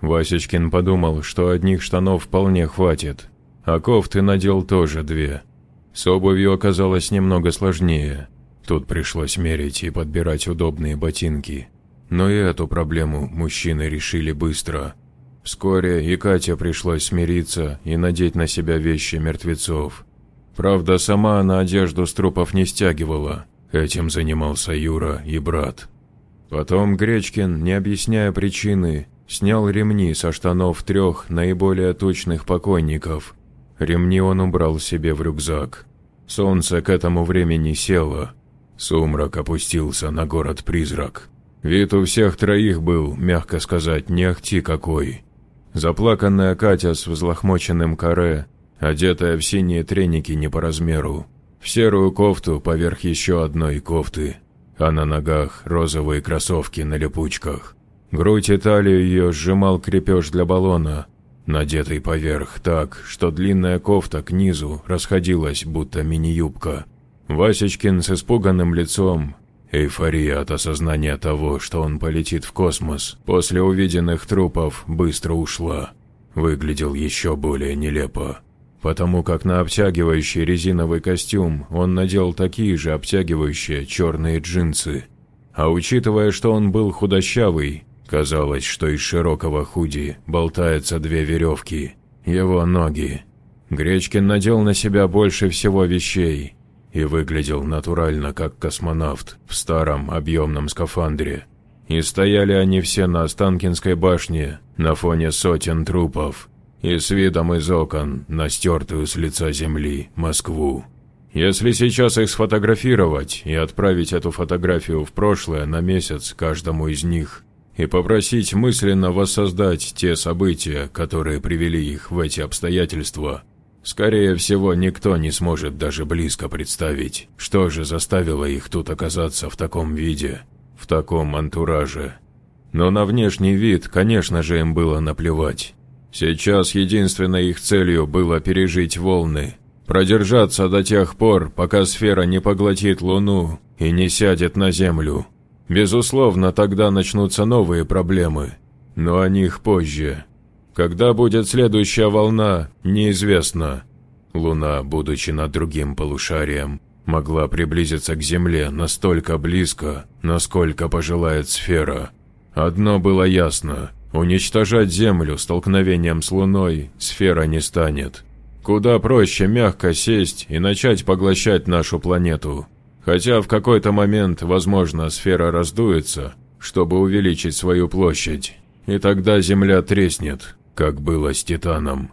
Васечкин подумал, что одних штанов вполне хватит, а кофты надел тоже две. С обувью оказалось немного сложнее. Тут пришлось мерить и подбирать удобные ботинки. Но и эту проблему мужчины решили быстро. Вскоре и Катя пришлось смириться и надеть на себя вещи мертвецов. Правда, сама она одежду с трупов не стягивала, Этим занимался Юра и брат. Потом Гречкин, не объясняя причины, снял ремни со штанов трех наиболее точных покойников. Ремни он убрал себе в рюкзак. Солнце к этому времени село. Сумрак опустился на город-призрак. Вид у всех троих был, мягко сказать, не ахти какой. Заплаканная Катя с взлохмоченным каре, одетая в синие треники не по размеру, в серую кофту поверх еще одной кофты, а на ногах розовые кроссовки на липучках. Грудь и талию ее сжимал крепеж для баллона, надетый поверх так, что длинная кофта к низу расходилась, будто мини-юбка. Васечкин с испуганным лицом, эйфория от осознания того, что он полетит в космос, после увиденных трупов быстро ушла. Выглядел еще более нелепо, потому как на обтягивающий резиновый костюм он надел такие же обтягивающие черные джинсы. А учитывая, что он был худощавый, казалось, что из широкого худи болтаются две веревки, его ноги. Гречкин надел на себя больше всего вещей и выглядел натурально как космонавт в старом объемном скафандре. И стояли они все на Останкинской башне на фоне сотен трупов и с видом из окон на стертую с лица земли Москву. Если сейчас их сфотографировать и отправить эту фотографию в прошлое на месяц каждому из них и попросить мысленно воссоздать те события, которые привели их в эти обстоятельства, скорее всего, никто не сможет даже близко представить, что же заставило их тут оказаться в таком виде, в таком антураже. Но на внешний вид, конечно же, им было наплевать. Сейчас единственной их целью было пережить волны, продержаться до тех пор, пока сфера не поглотит Луну и не сядет на Землю. Безусловно, тогда начнутся новые проблемы, но о них позже. Когда будет следующая волна, неизвестно. Луна, будучи над другим полушарием, могла приблизиться к Земле настолько близко, насколько пожелает сфера. Одно было ясно – уничтожать Землю столкновением с Луной сфера не станет. Куда проще мягко сесть и начать поглощать нашу планету. Хотя в какой-то момент, возможно, сфера раздуется, чтобы увеличить свою площадь, и тогда Земля треснет, как было с Титаном.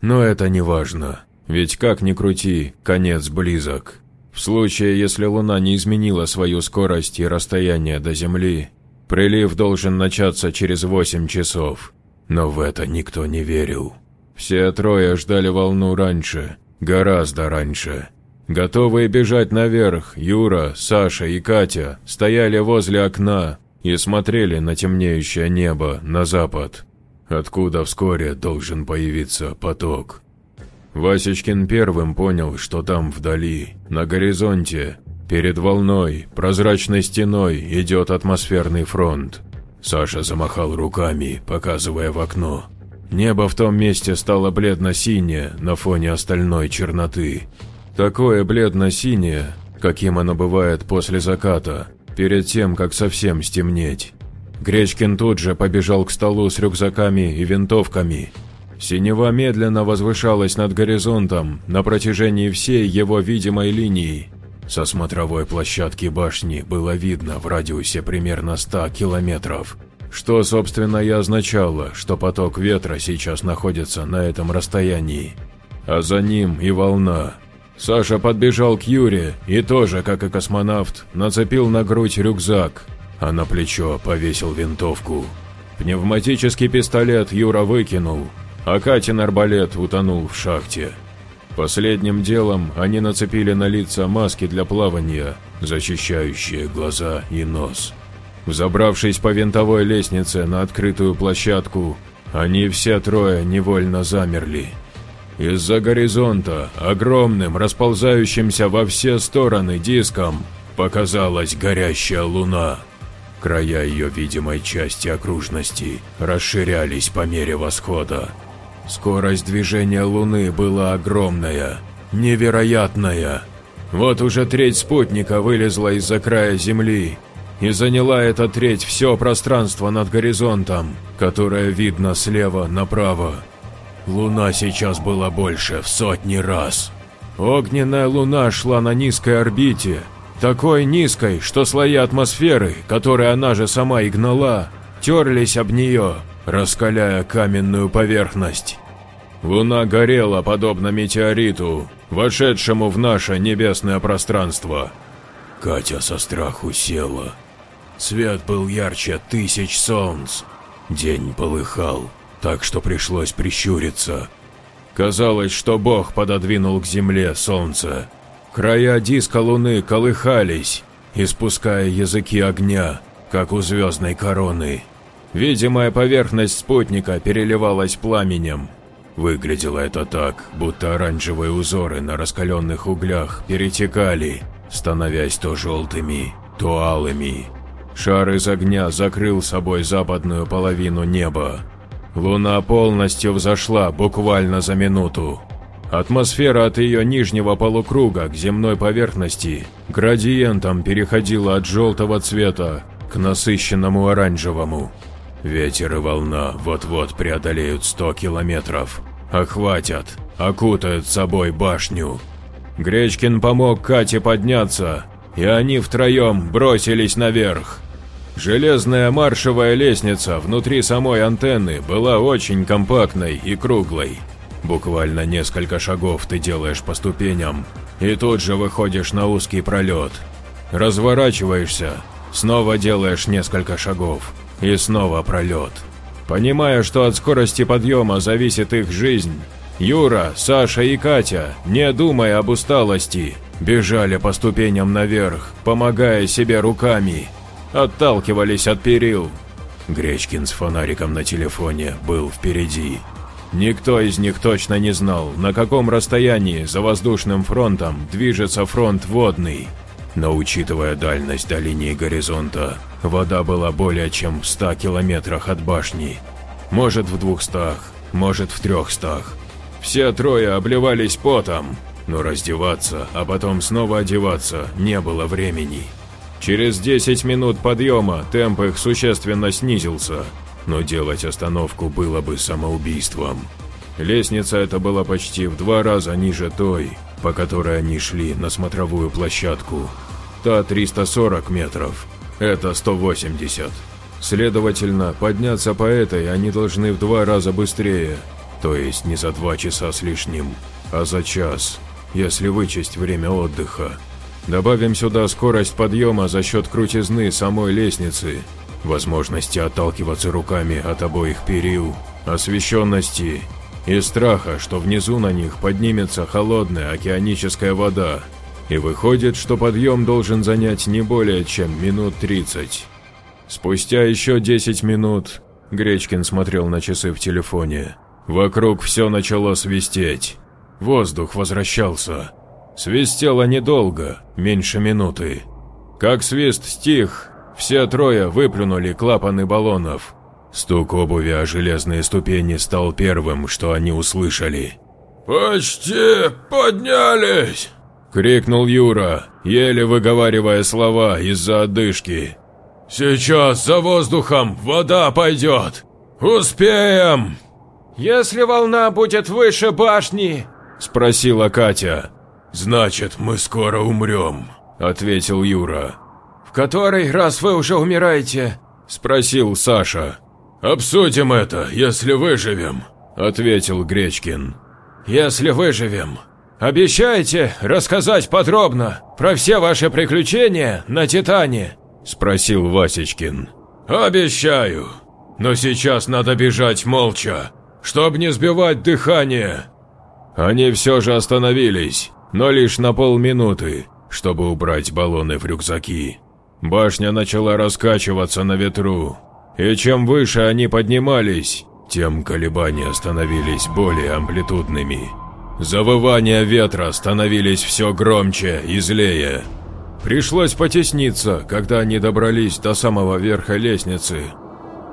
Но это не важно, ведь как ни крути, конец близок. В случае, если Луна не изменила свою скорость и расстояние до Земли, прилив должен начаться через 8 часов. Но в это никто не верил. Все трое ждали волну раньше, гораздо раньше. Готовые бежать наверх, Юра, Саша и Катя стояли возле окна и смотрели на темнеющее небо на запад, откуда вскоре должен появиться поток. Васечкин первым понял, что там вдали, на горизонте, перед волной, прозрачной стеной идет атмосферный фронт. Саша замахал руками, показывая в окно. Небо в том месте стало бледно-синее на фоне остальной черноты. Такое бледно-синее, каким оно бывает после заката, перед тем, как совсем стемнеть. Гречкин тут же побежал к столу с рюкзаками и винтовками. Синева медленно возвышалась над горизонтом на протяжении всей его видимой линии. Со смотровой площадки башни было видно в радиусе примерно 100 километров, что, собственно, и означало, что поток ветра сейчас находится на этом расстоянии. А за ним и волна, Саша подбежал к Юре и тоже, как и космонавт, нацепил на грудь рюкзак, а на плечо повесил винтовку. Пневматический пистолет Юра выкинул, а Катин арбалет утонул в шахте. Последним делом они нацепили на лица маски для плавания, защищающие глаза и нос. Взобравшись по винтовой лестнице на открытую площадку, они все трое невольно замерли. Из-за горизонта, огромным, расползающимся во все стороны диском, показалась горящая луна. Края ее видимой части окружности расширялись по мере восхода. Скорость движения Луны была огромная, невероятная. Вот уже треть спутника вылезла из-за края Земли и заняла эта треть все пространство над горизонтом, которое видно слева направо. Луна сейчас была больше в сотни раз. Огненная луна шла на низкой орбите, такой низкой, что слои атмосферы, которые она же сама и гнала, терлись об нее, раскаляя каменную поверхность. Луна горела подобно метеориту, вошедшему в наше небесное пространство. Катя со страху села. Свет был ярче тысяч солнц. День полыхал, так что пришлось прищуриться. Казалось, что Бог пододвинул к земле солнце. Края диска луны колыхались, испуская языки огня, как у звездной короны. Видимая поверхность спутника переливалась пламенем. Выглядело это так, будто оранжевые узоры на раскаленных углях перетекали, становясь то желтыми, то алыми. Шар из огня закрыл собой западную половину неба. Луна полностью взошла буквально за минуту. Атмосфера от ее нижнего полукруга к земной поверхности градиентом переходила от желтого цвета к насыщенному оранжевому. Ветер и волна вот-вот преодолеют 100 километров, охватят, окутают собой башню. Гречкин помог Кате подняться, и они втроем бросились наверх. Железная маршевая лестница внутри самой антенны была очень компактной и круглой. Буквально несколько шагов ты делаешь по ступеням, и тут же выходишь на узкий пролет. Разворачиваешься, снова делаешь несколько шагов, и снова пролет. Понимая, что от скорости подъема зависит их жизнь, Юра, Саша и Катя, не думая об усталости, бежали по ступеням наверх, помогая себе руками, отталкивались от перил. Гречкин с фонариком на телефоне был впереди. Никто из них точно не знал, на каком расстоянии за воздушным фронтом движется фронт водный. Но учитывая дальность до линии горизонта, вода была более чем в 100 километрах от башни. Может в двухстах, может в трехстах. Все трое обливались потом, но раздеваться, а потом снова одеваться не было времени. Через 10 минут подъема темп их существенно снизился, но делать остановку было бы самоубийством. Лестница эта была почти в два раза ниже той, по которой они шли на смотровую площадку. Та 340 метров, это 180. Следовательно, подняться по этой они должны в два раза быстрее, то есть не за два часа с лишним, а за час, если вычесть время отдыха. Добавим сюда скорость подъема за счет крутизны самой лестницы, возможности отталкиваться руками от обоих перил, освещенности и страха, что внизу на них поднимется холодная океаническая вода. И выходит, что подъем должен занять не более чем минут 30. Спустя еще 10 минут Гречкин смотрел на часы в телефоне. Вокруг все начало свистеть. Воздух возвращался. Свистело недолго, меньше минуты. Как свист стих, все трое выплюнули клапаны баллонов. Стук обуви о железные ступени стал первым, что они услышали.
«Почти поднялись!»
– крикнул Юра, еле выговаривая слова из-за одышки.
«Сейчас за воздухом вода пойдет! Успеем!»
«Если волна будет выше башни?»
– спросила Катя.
«Значит, мы скоро умрем», –
ответил Юра.
«В который раз вы уже умираете?»
– спросил Саша.
«Обсудим это, если выживем», –
ответил Гречкин.
«Если выживем. Обещаете рассказать подробно про все ваши приключения на Титане?»
– спросил Васечкин.
«Обещаю. Но сейчас надо бежать молча, чтобы не сбивать дыхание».
Они все же остановились, но лишь на полминуты, чтобы убрать баллоны в рюкзаки. Башня начала раскачиваться на ветру, и чем выше они поднимались, тем колебания становились более амплитудными. Завывания ветра становились все громче и злее. Пришлось потесниться, когда они добрались до самого верха лестницы.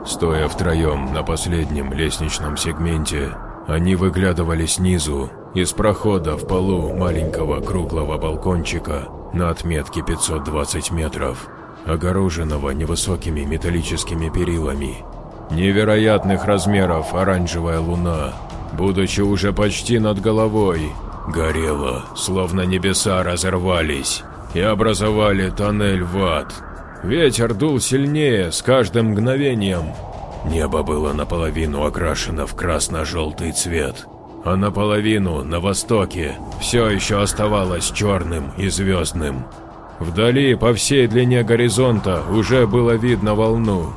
Стоя втроем на последнем лестничном сегменте, они выглядывали снизу, из прохода в полу маленького круглого балкончика на отметке 520 метров огороженного невысокими металлическими перилами. Невероятных размеров оранжевая луна, будучи уже почти над головой, горела, словно небеса разорвались и образовали тоннель в ад. Ветер дул сильнее с каждым мгновением. Небо было наполовину окрашено в красно-желтый цвет, а наполовину на востоке все еще оставалось черным и звездным. Вдали, по всей длине горизонта, уже было видно волну.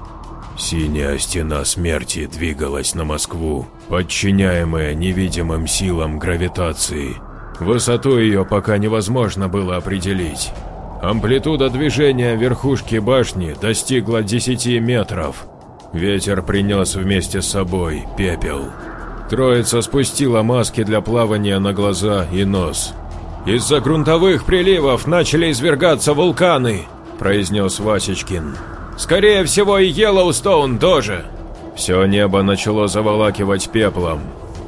Синяя стена смерти двигалась на Москву, подчиняемая невидимым силам гравитации. Высоту ее пока невозможно было определить. Амплитуда движения верхушки башни достигла 10 метров. Ветер принес вместе с собой пепел. Троица спустила маски для плавания на глаза и нос.
Из-за грунтовых приливов начали извергаться вулканы», – произнес Васечкин. «Скорее всего и Йеллоустоун тоже».
Все небо начало заволакивать пеплом.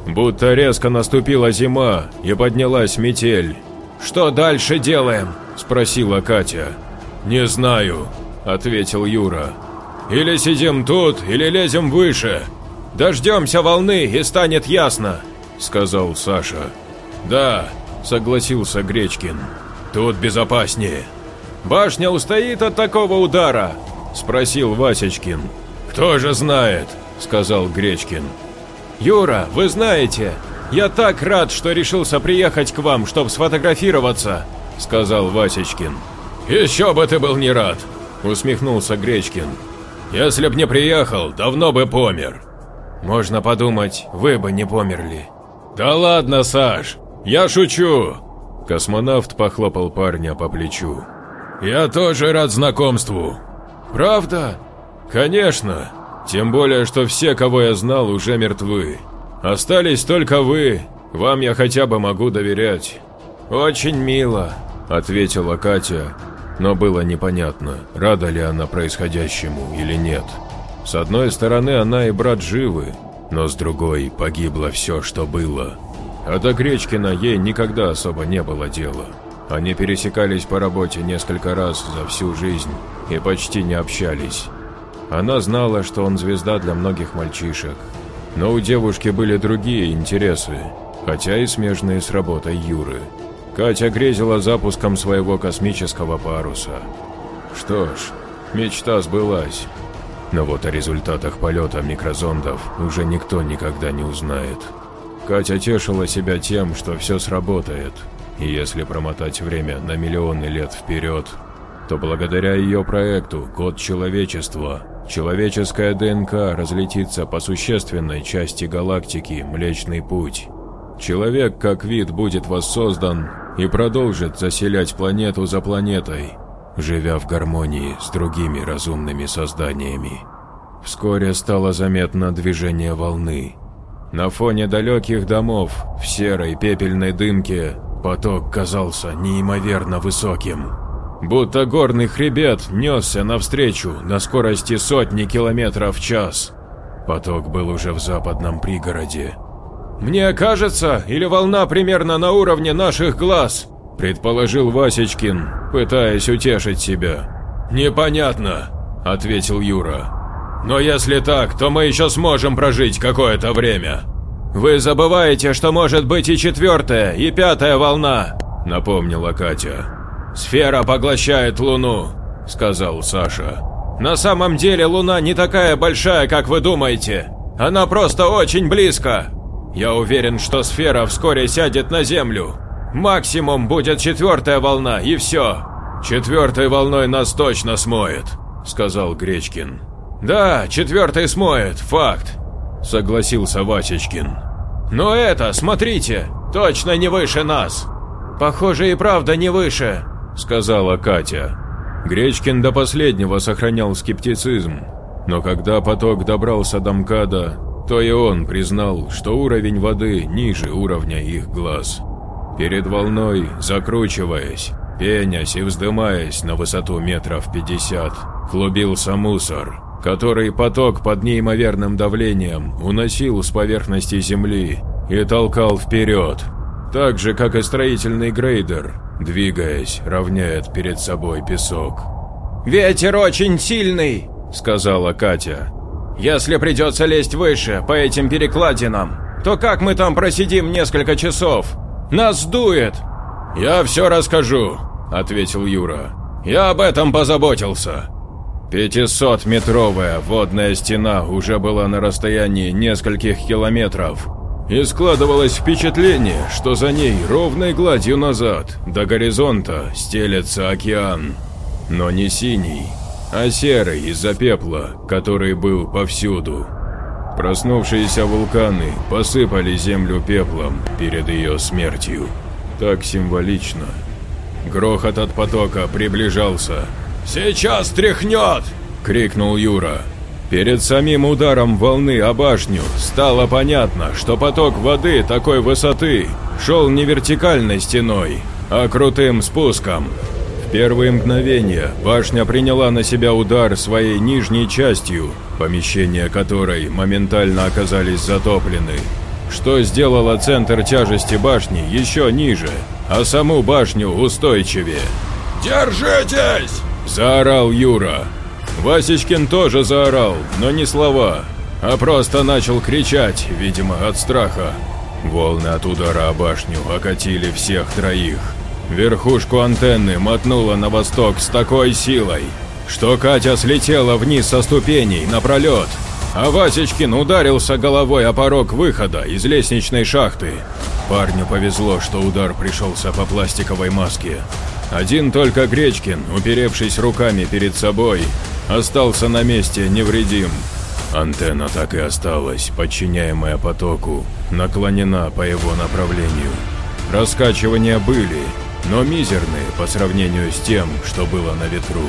Будто резко наступила зима и поднялась метель.
«Что дальше делаем?» – спросила Катя.
«Не знаю», – ответил Юра.
«Или сидим тут, или лезем выше. Дождемся волны и станет ясно», – сказал Саша.
«Да», – согласился Гречкин. «Тут безопаснее».
«Башня устоит от такого удара?» – спросил Васечкин.
«Кто же знает», – сказал Гречкин.
«Юра, вы знаете, я так рад, что решился приехать к вам, чтобы сфотографироваться», – сказал Васечкин.
«Еще бы ты был не рад», – усмехнулся Гречкин. «Если б не приехал, давно бы помер».
«Можно подумать, вы бы не померли».
«Да ладно, Саш, я шучу!» Космонавт похлопал парня по плечу. «Я тоже рад знакомству».
«Правда?»
«Конечно. Тем более, что все, кого я знал, уже мертвы. Остались только вы. Вам я хотя бы могу доверять».
«Очень мило», –
ответила Катя, но было непонятно, рада ли она происходящему или нет. С одной стороны, она и брат живы, но с другой погибло все, что было. А до Гречкина ей никогда особо не было дела. Они пересекались по работе несколько раз за всю жизнь и почти не общались. Она знала, что он звезда для многих мальчишек. Но у девушки были другие интересы, хотя и смежные с работой Юры. Катя грезила запуском своего космического паруса. Что ж, мечта сбылась. Но вот о результатах полета микрозондов уже никто никогда не узнает. Катя тешила себя тем, что все сработает, и если промотать время на миллионы лет вперед, то благодаря ее проекту «Код человечества» человеческая ДНК разлетится по существенной части галактики Млечный Путь. Человек как вид будет воссоздан и продолжит заселять планету за планетой, живя в гармонии с другими разумными созданиями. Вскоре стало заметно движение волны. На фоне далеких домов, в серой пепельной дымке, поток казался неимоверно высоким. Будто горный хребет несся навстречу на скорости сотни километров в час. Поток был уже в западном пригороде.
«Мне кажется, или волна примерно на уровне наших глаз»,
предположил Васечкин, пытаясь утешить себя.
«Непонятно», – ответил Юра. «Но если так, то мы еще сможем прожить какое-то время». «Вы забываете, что может быть и четвертая, и пятая волна», – напомнила Катя. «Сфера поглощает Луну», – сказал Саша. «На самом деле Луна не такая большая, как вы думаете. Она просто очень близко. Я уверен, что сфера вскоре сядет на Землю. Максимум будет четвертая волна, и все. Четвертой волной нас точно смоет, сказал Гречкин. Да, четвертой смоет, факт, согласился Васечкин. Но это, смотрите, точно не выше нас. Похоже и правда не выше, сказала Катя.
Гречкин до последнего сохранял скептицизм, но когда поток добрался до МКАДа, то и он признал, что уровень воды ниже уровня их глаз. Перед волной, закручиваясь, пенясь и вздымаясь на высоту метров пятьдесят, клубился мусор, который поток под неимоверным давлением уносил с поверхности земли и толкал вперед, так же, как и строительный грейдер, двигаясь, равняет перед собой песок.
«Ветер очень сильный», — сказала Катя. Если придется лезть выше, по этим перекладинам, то как мы там просидим несколько часов? Нас дует!»
«Я все расскажу», — ответил Юра. «Я об этом позаботился». Пятисотметровая водная стена уже была на расстоянии нескольких километров, и складывалось впечатление, что за ней ровной гладью назад, до горизонта, стелется океан. Но не синий, а серый из-за пепла, который был повсюду. Проснувшиеся вулканы посыпали землю пеплом перед ее смертью. Так символично. Грохот от потока приближался.
«Сейчас тряхнет!»
– крикнул Юра. Перед самим ударом волны о башню стало понятно, что поток воды такой высоты шел не вертикальной стеной, а крутым спуском. В первые мгновения башня приняла на себя удар своей нижней частью, помещения которой моментально оказались затоплены, что сделало центр тяжести башни еще ниже, а саму башню устойчивее.
«Держитесь!»
– заорал Юра. Васечкин тоже заорал, но не слова, а просто начал кричать, видимо, от страха. Волны от удара о башню окатили всех троих. Верхушку антенны мотнуло на восток с такой силой, что Катя слетела вниз со ступеней напролет, а Васечкин ударился головой о порог выхода из лестничной шахты. Парню повезло, что удар пришелся по пластиковой маске. Один только Гречкин, уперевшись руками перед собой, остался на месте невредим. Антенна так и осталась, подчиняемая потоку, наклонена по его направлению. Раскачивания были, но мизерные по сравнению с тем, что было на ветру.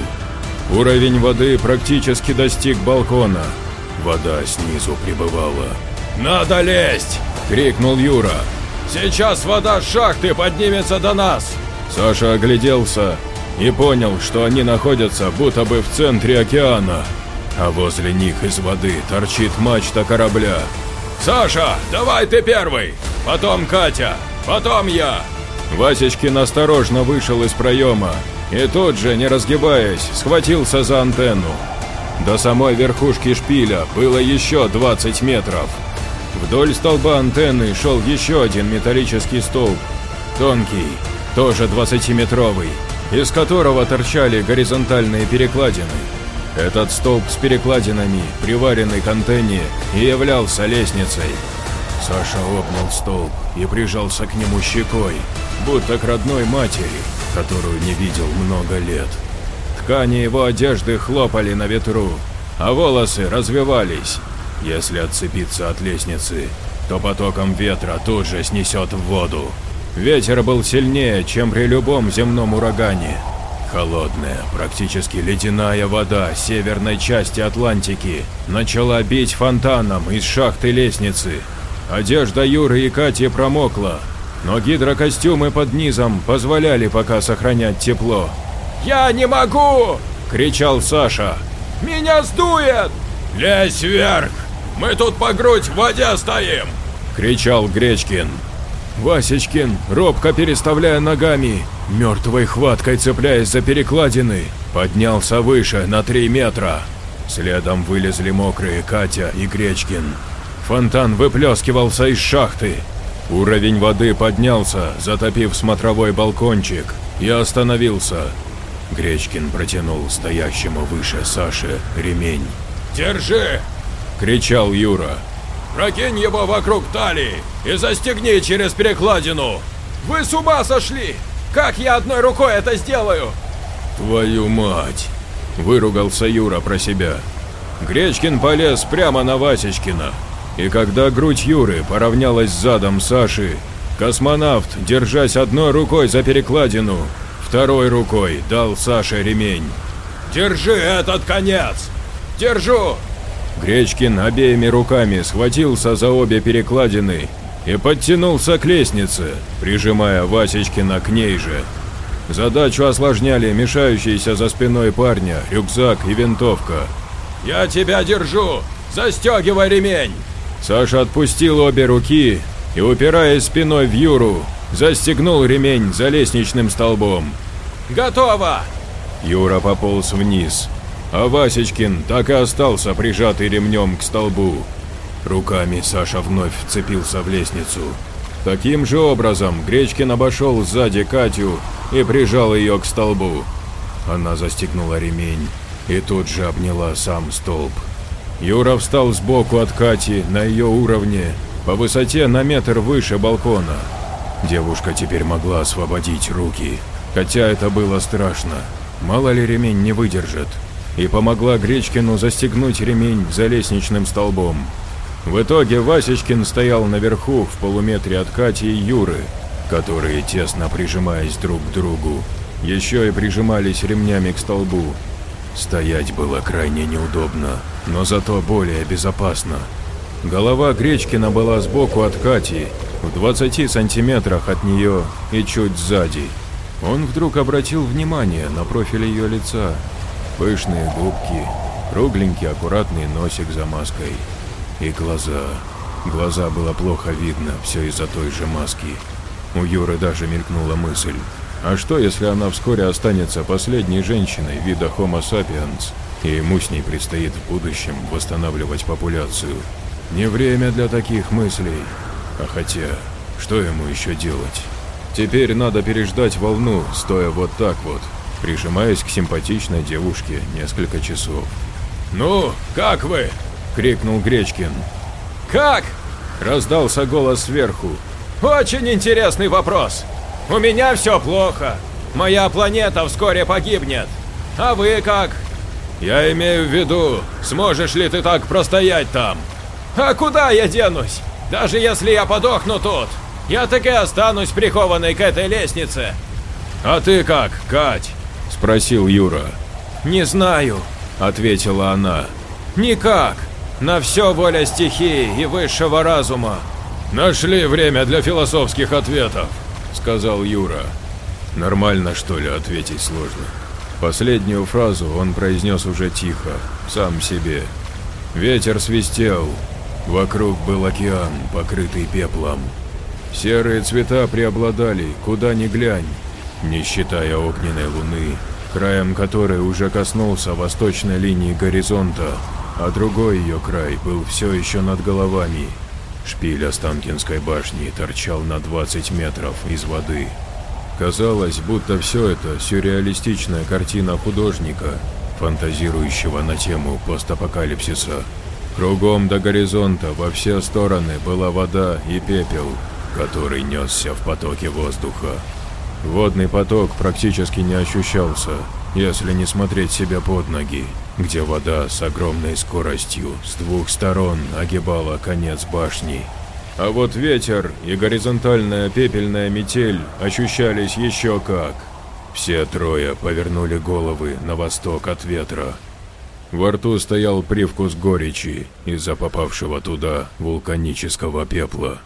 Уровень воды практически достиг балкона. Вода снизу прибывала.
«Надо лезть!» – крикнул Юра. «Сейчас вода шахты поднимется до нас!»
Саша огляделся и понял, что они находятся будто бы в центре океана а возле них из воды торчит мачта корабля.
«Саша, давай ты первый, потом Катя, потом я!»
Васечкин осторожно вышел из проема и тут же, не разгибаясь, схватился за антенну. До самой верхушки шпиля было еще 20 метров. Вдоль столба антенны шел еще один металлический столб, тонкий, тоже 20-метровый, из которого торчали горизонтальные перекладины. Этот столб с перекладинами, приваренный к антенне, и являлся лестницей. Саша обнял столб и прижался к нему щекой, будто к родной матери, которую не видел много лет. Ткани его одежды хлопали на ветру, а волосы развивались. Если отцепиться от лестницы, то потоком ветра тут же снесет в воду. Ветер был сильнее, чем при любом земном урагане. Холодная, практически ледяная вода северной части Атлантики начала бить фонтаном из шахты лестницы. Одежда Юры и Кати промокла, но гидрокостюмы под низом позволяли пока сохранять тепло.
«Я не могу!»
– кричал Саша.
«Меня сдует!» «Лезь вверх! Мы тут по грудь в воде стоим!»
– кричал Гречкин. Васечкин, робко переставляя ногами, мертвой хваткой цепляясь за перекладины, поднялся выше на три метра. Следом вылезли мокрые Катя и Гречкин. Фонтан выплескивался из шахты. Уровень воды поднялся, затопив смотровой балкончик, и остановился. Гречкин протянул стоящему выше Саше ремень.
«Держи!» – кричал Юра. Прокинь его вокруг талии и застегни через перекладину. Вы с ума сошли! Как я одной рукой это сделаю?
Твою мать! Выругался Юра про себя. Гречкин полез прямо на Васечкина. И когда грудь Юры поравнялась с задом Саши, космонавт, держась одной рукой за перекладину, второй рукой дал Саше ремень.
«Держи этот конец!» «Держу!»
Гречкин обеими руками схватился за обе перекладины и подтянулся к лестнице, прижимая Васечкина к ней же. Задачу осложняли мешающиеся за спиной парня рюкзак и винтовка.
«Я тебя держу! Застегивай ремень!»
Саша отпустил обе руки и, упираясь спиной в Юру, застегнул ремень за лестничным столбом.
«Готово!»
Юра пополз вниз, а Васечкин так и остался прижатый ремнем к столбу. Руками Саша вновь вцепился в лестницу. Таким же образом Гречкин обошел сзади Катю и прижал ее к столбу. Она застегнула ремень и тут же обняла сам столб. Юра встал сбоку от Кати на ее уровне, по высоте на метр выше балкона. Девушка теперь могла освободить руки, хотя это было страшно. Мало ли ремень не выдержит и помогла Гречкину застегнуть ремень за лестничным столбом. В итоге Васечкин стоял наверху в полуметре от Кати и Юры, которые, тесно прижимаясь друг к другу, еще и прижимались ремнями к столбу. Стоять было крайне неудобно, но зато более безопасно. Голова Гречкина была сбоку от Кати, в 20 сантиметрах от нее и чуть сзади. Он вдруг обратил внимание на профиль ее лица. Пышные губки, кругленький аккуратный носик за маской. И глаза. Глаза было плохо видно, все из-за той же маски. У Юры даже мелькнула мысль. А что, если она вскоре останется последней женщиной вида Homo sapiens, и ему с ней предстоит в будущем восстанавливать популяцию? Не время для таких мыслей. А хотя, что ему еще делать? Теперь надо переждать волну, стоя вот так вот, прижимаясь к симпатичной девушке несколько часов.
«Ну, как вы?»
– крикнул Гречкин.
«Как?» – раздался голос сверху. «Очень интересный вопрос. У меня все плохо. Моя планета вскоре погибнет. А вы как?» «Я имею в виду, сможешь ли ты так простоять там?» «А куда я денусь? Даже если я подохну тут, я так и останусь прикованной к этой лестнице».
«А ты как, Кать?» – спросил Юра.
«Не знаю», – ответила она. «Никак. На все воля стихии и высшего разума».
«Нашли время для философских ответов», – сказал Юра. «Нормально, что ли, ответить сложно?» Последнюю фразу он произнес уже тихо, сам себе. Ветер свистел, вокруг был океан, покрытый пеплом. Серые цвета преобладали, куда ни глянь, не считая огненной луны, краем которой уже коснулся восточной линии горизонта, а другой ее край был все еще над головами. Шпиль Останкинской башни торчал на 20 метров из воды. Казалось, будто все это сюрреалистичная картина художника, фантазирующего на тему постапокалипсиса. Кругом до горизонта во все стороны была вода и пепел, который несся в потоке воздуха. Водный поток практически не ощущался, если не смотреть себя под ноги, где вода с огромной скоростью с двух сторон огибала конец башни. А вот ветер и горизонтальная пепельная метель ощущались еще как. Все трое повернули головы на восток от ветра. Во рту стоял привкус горечи из-за попавшего туда вулканического пепла.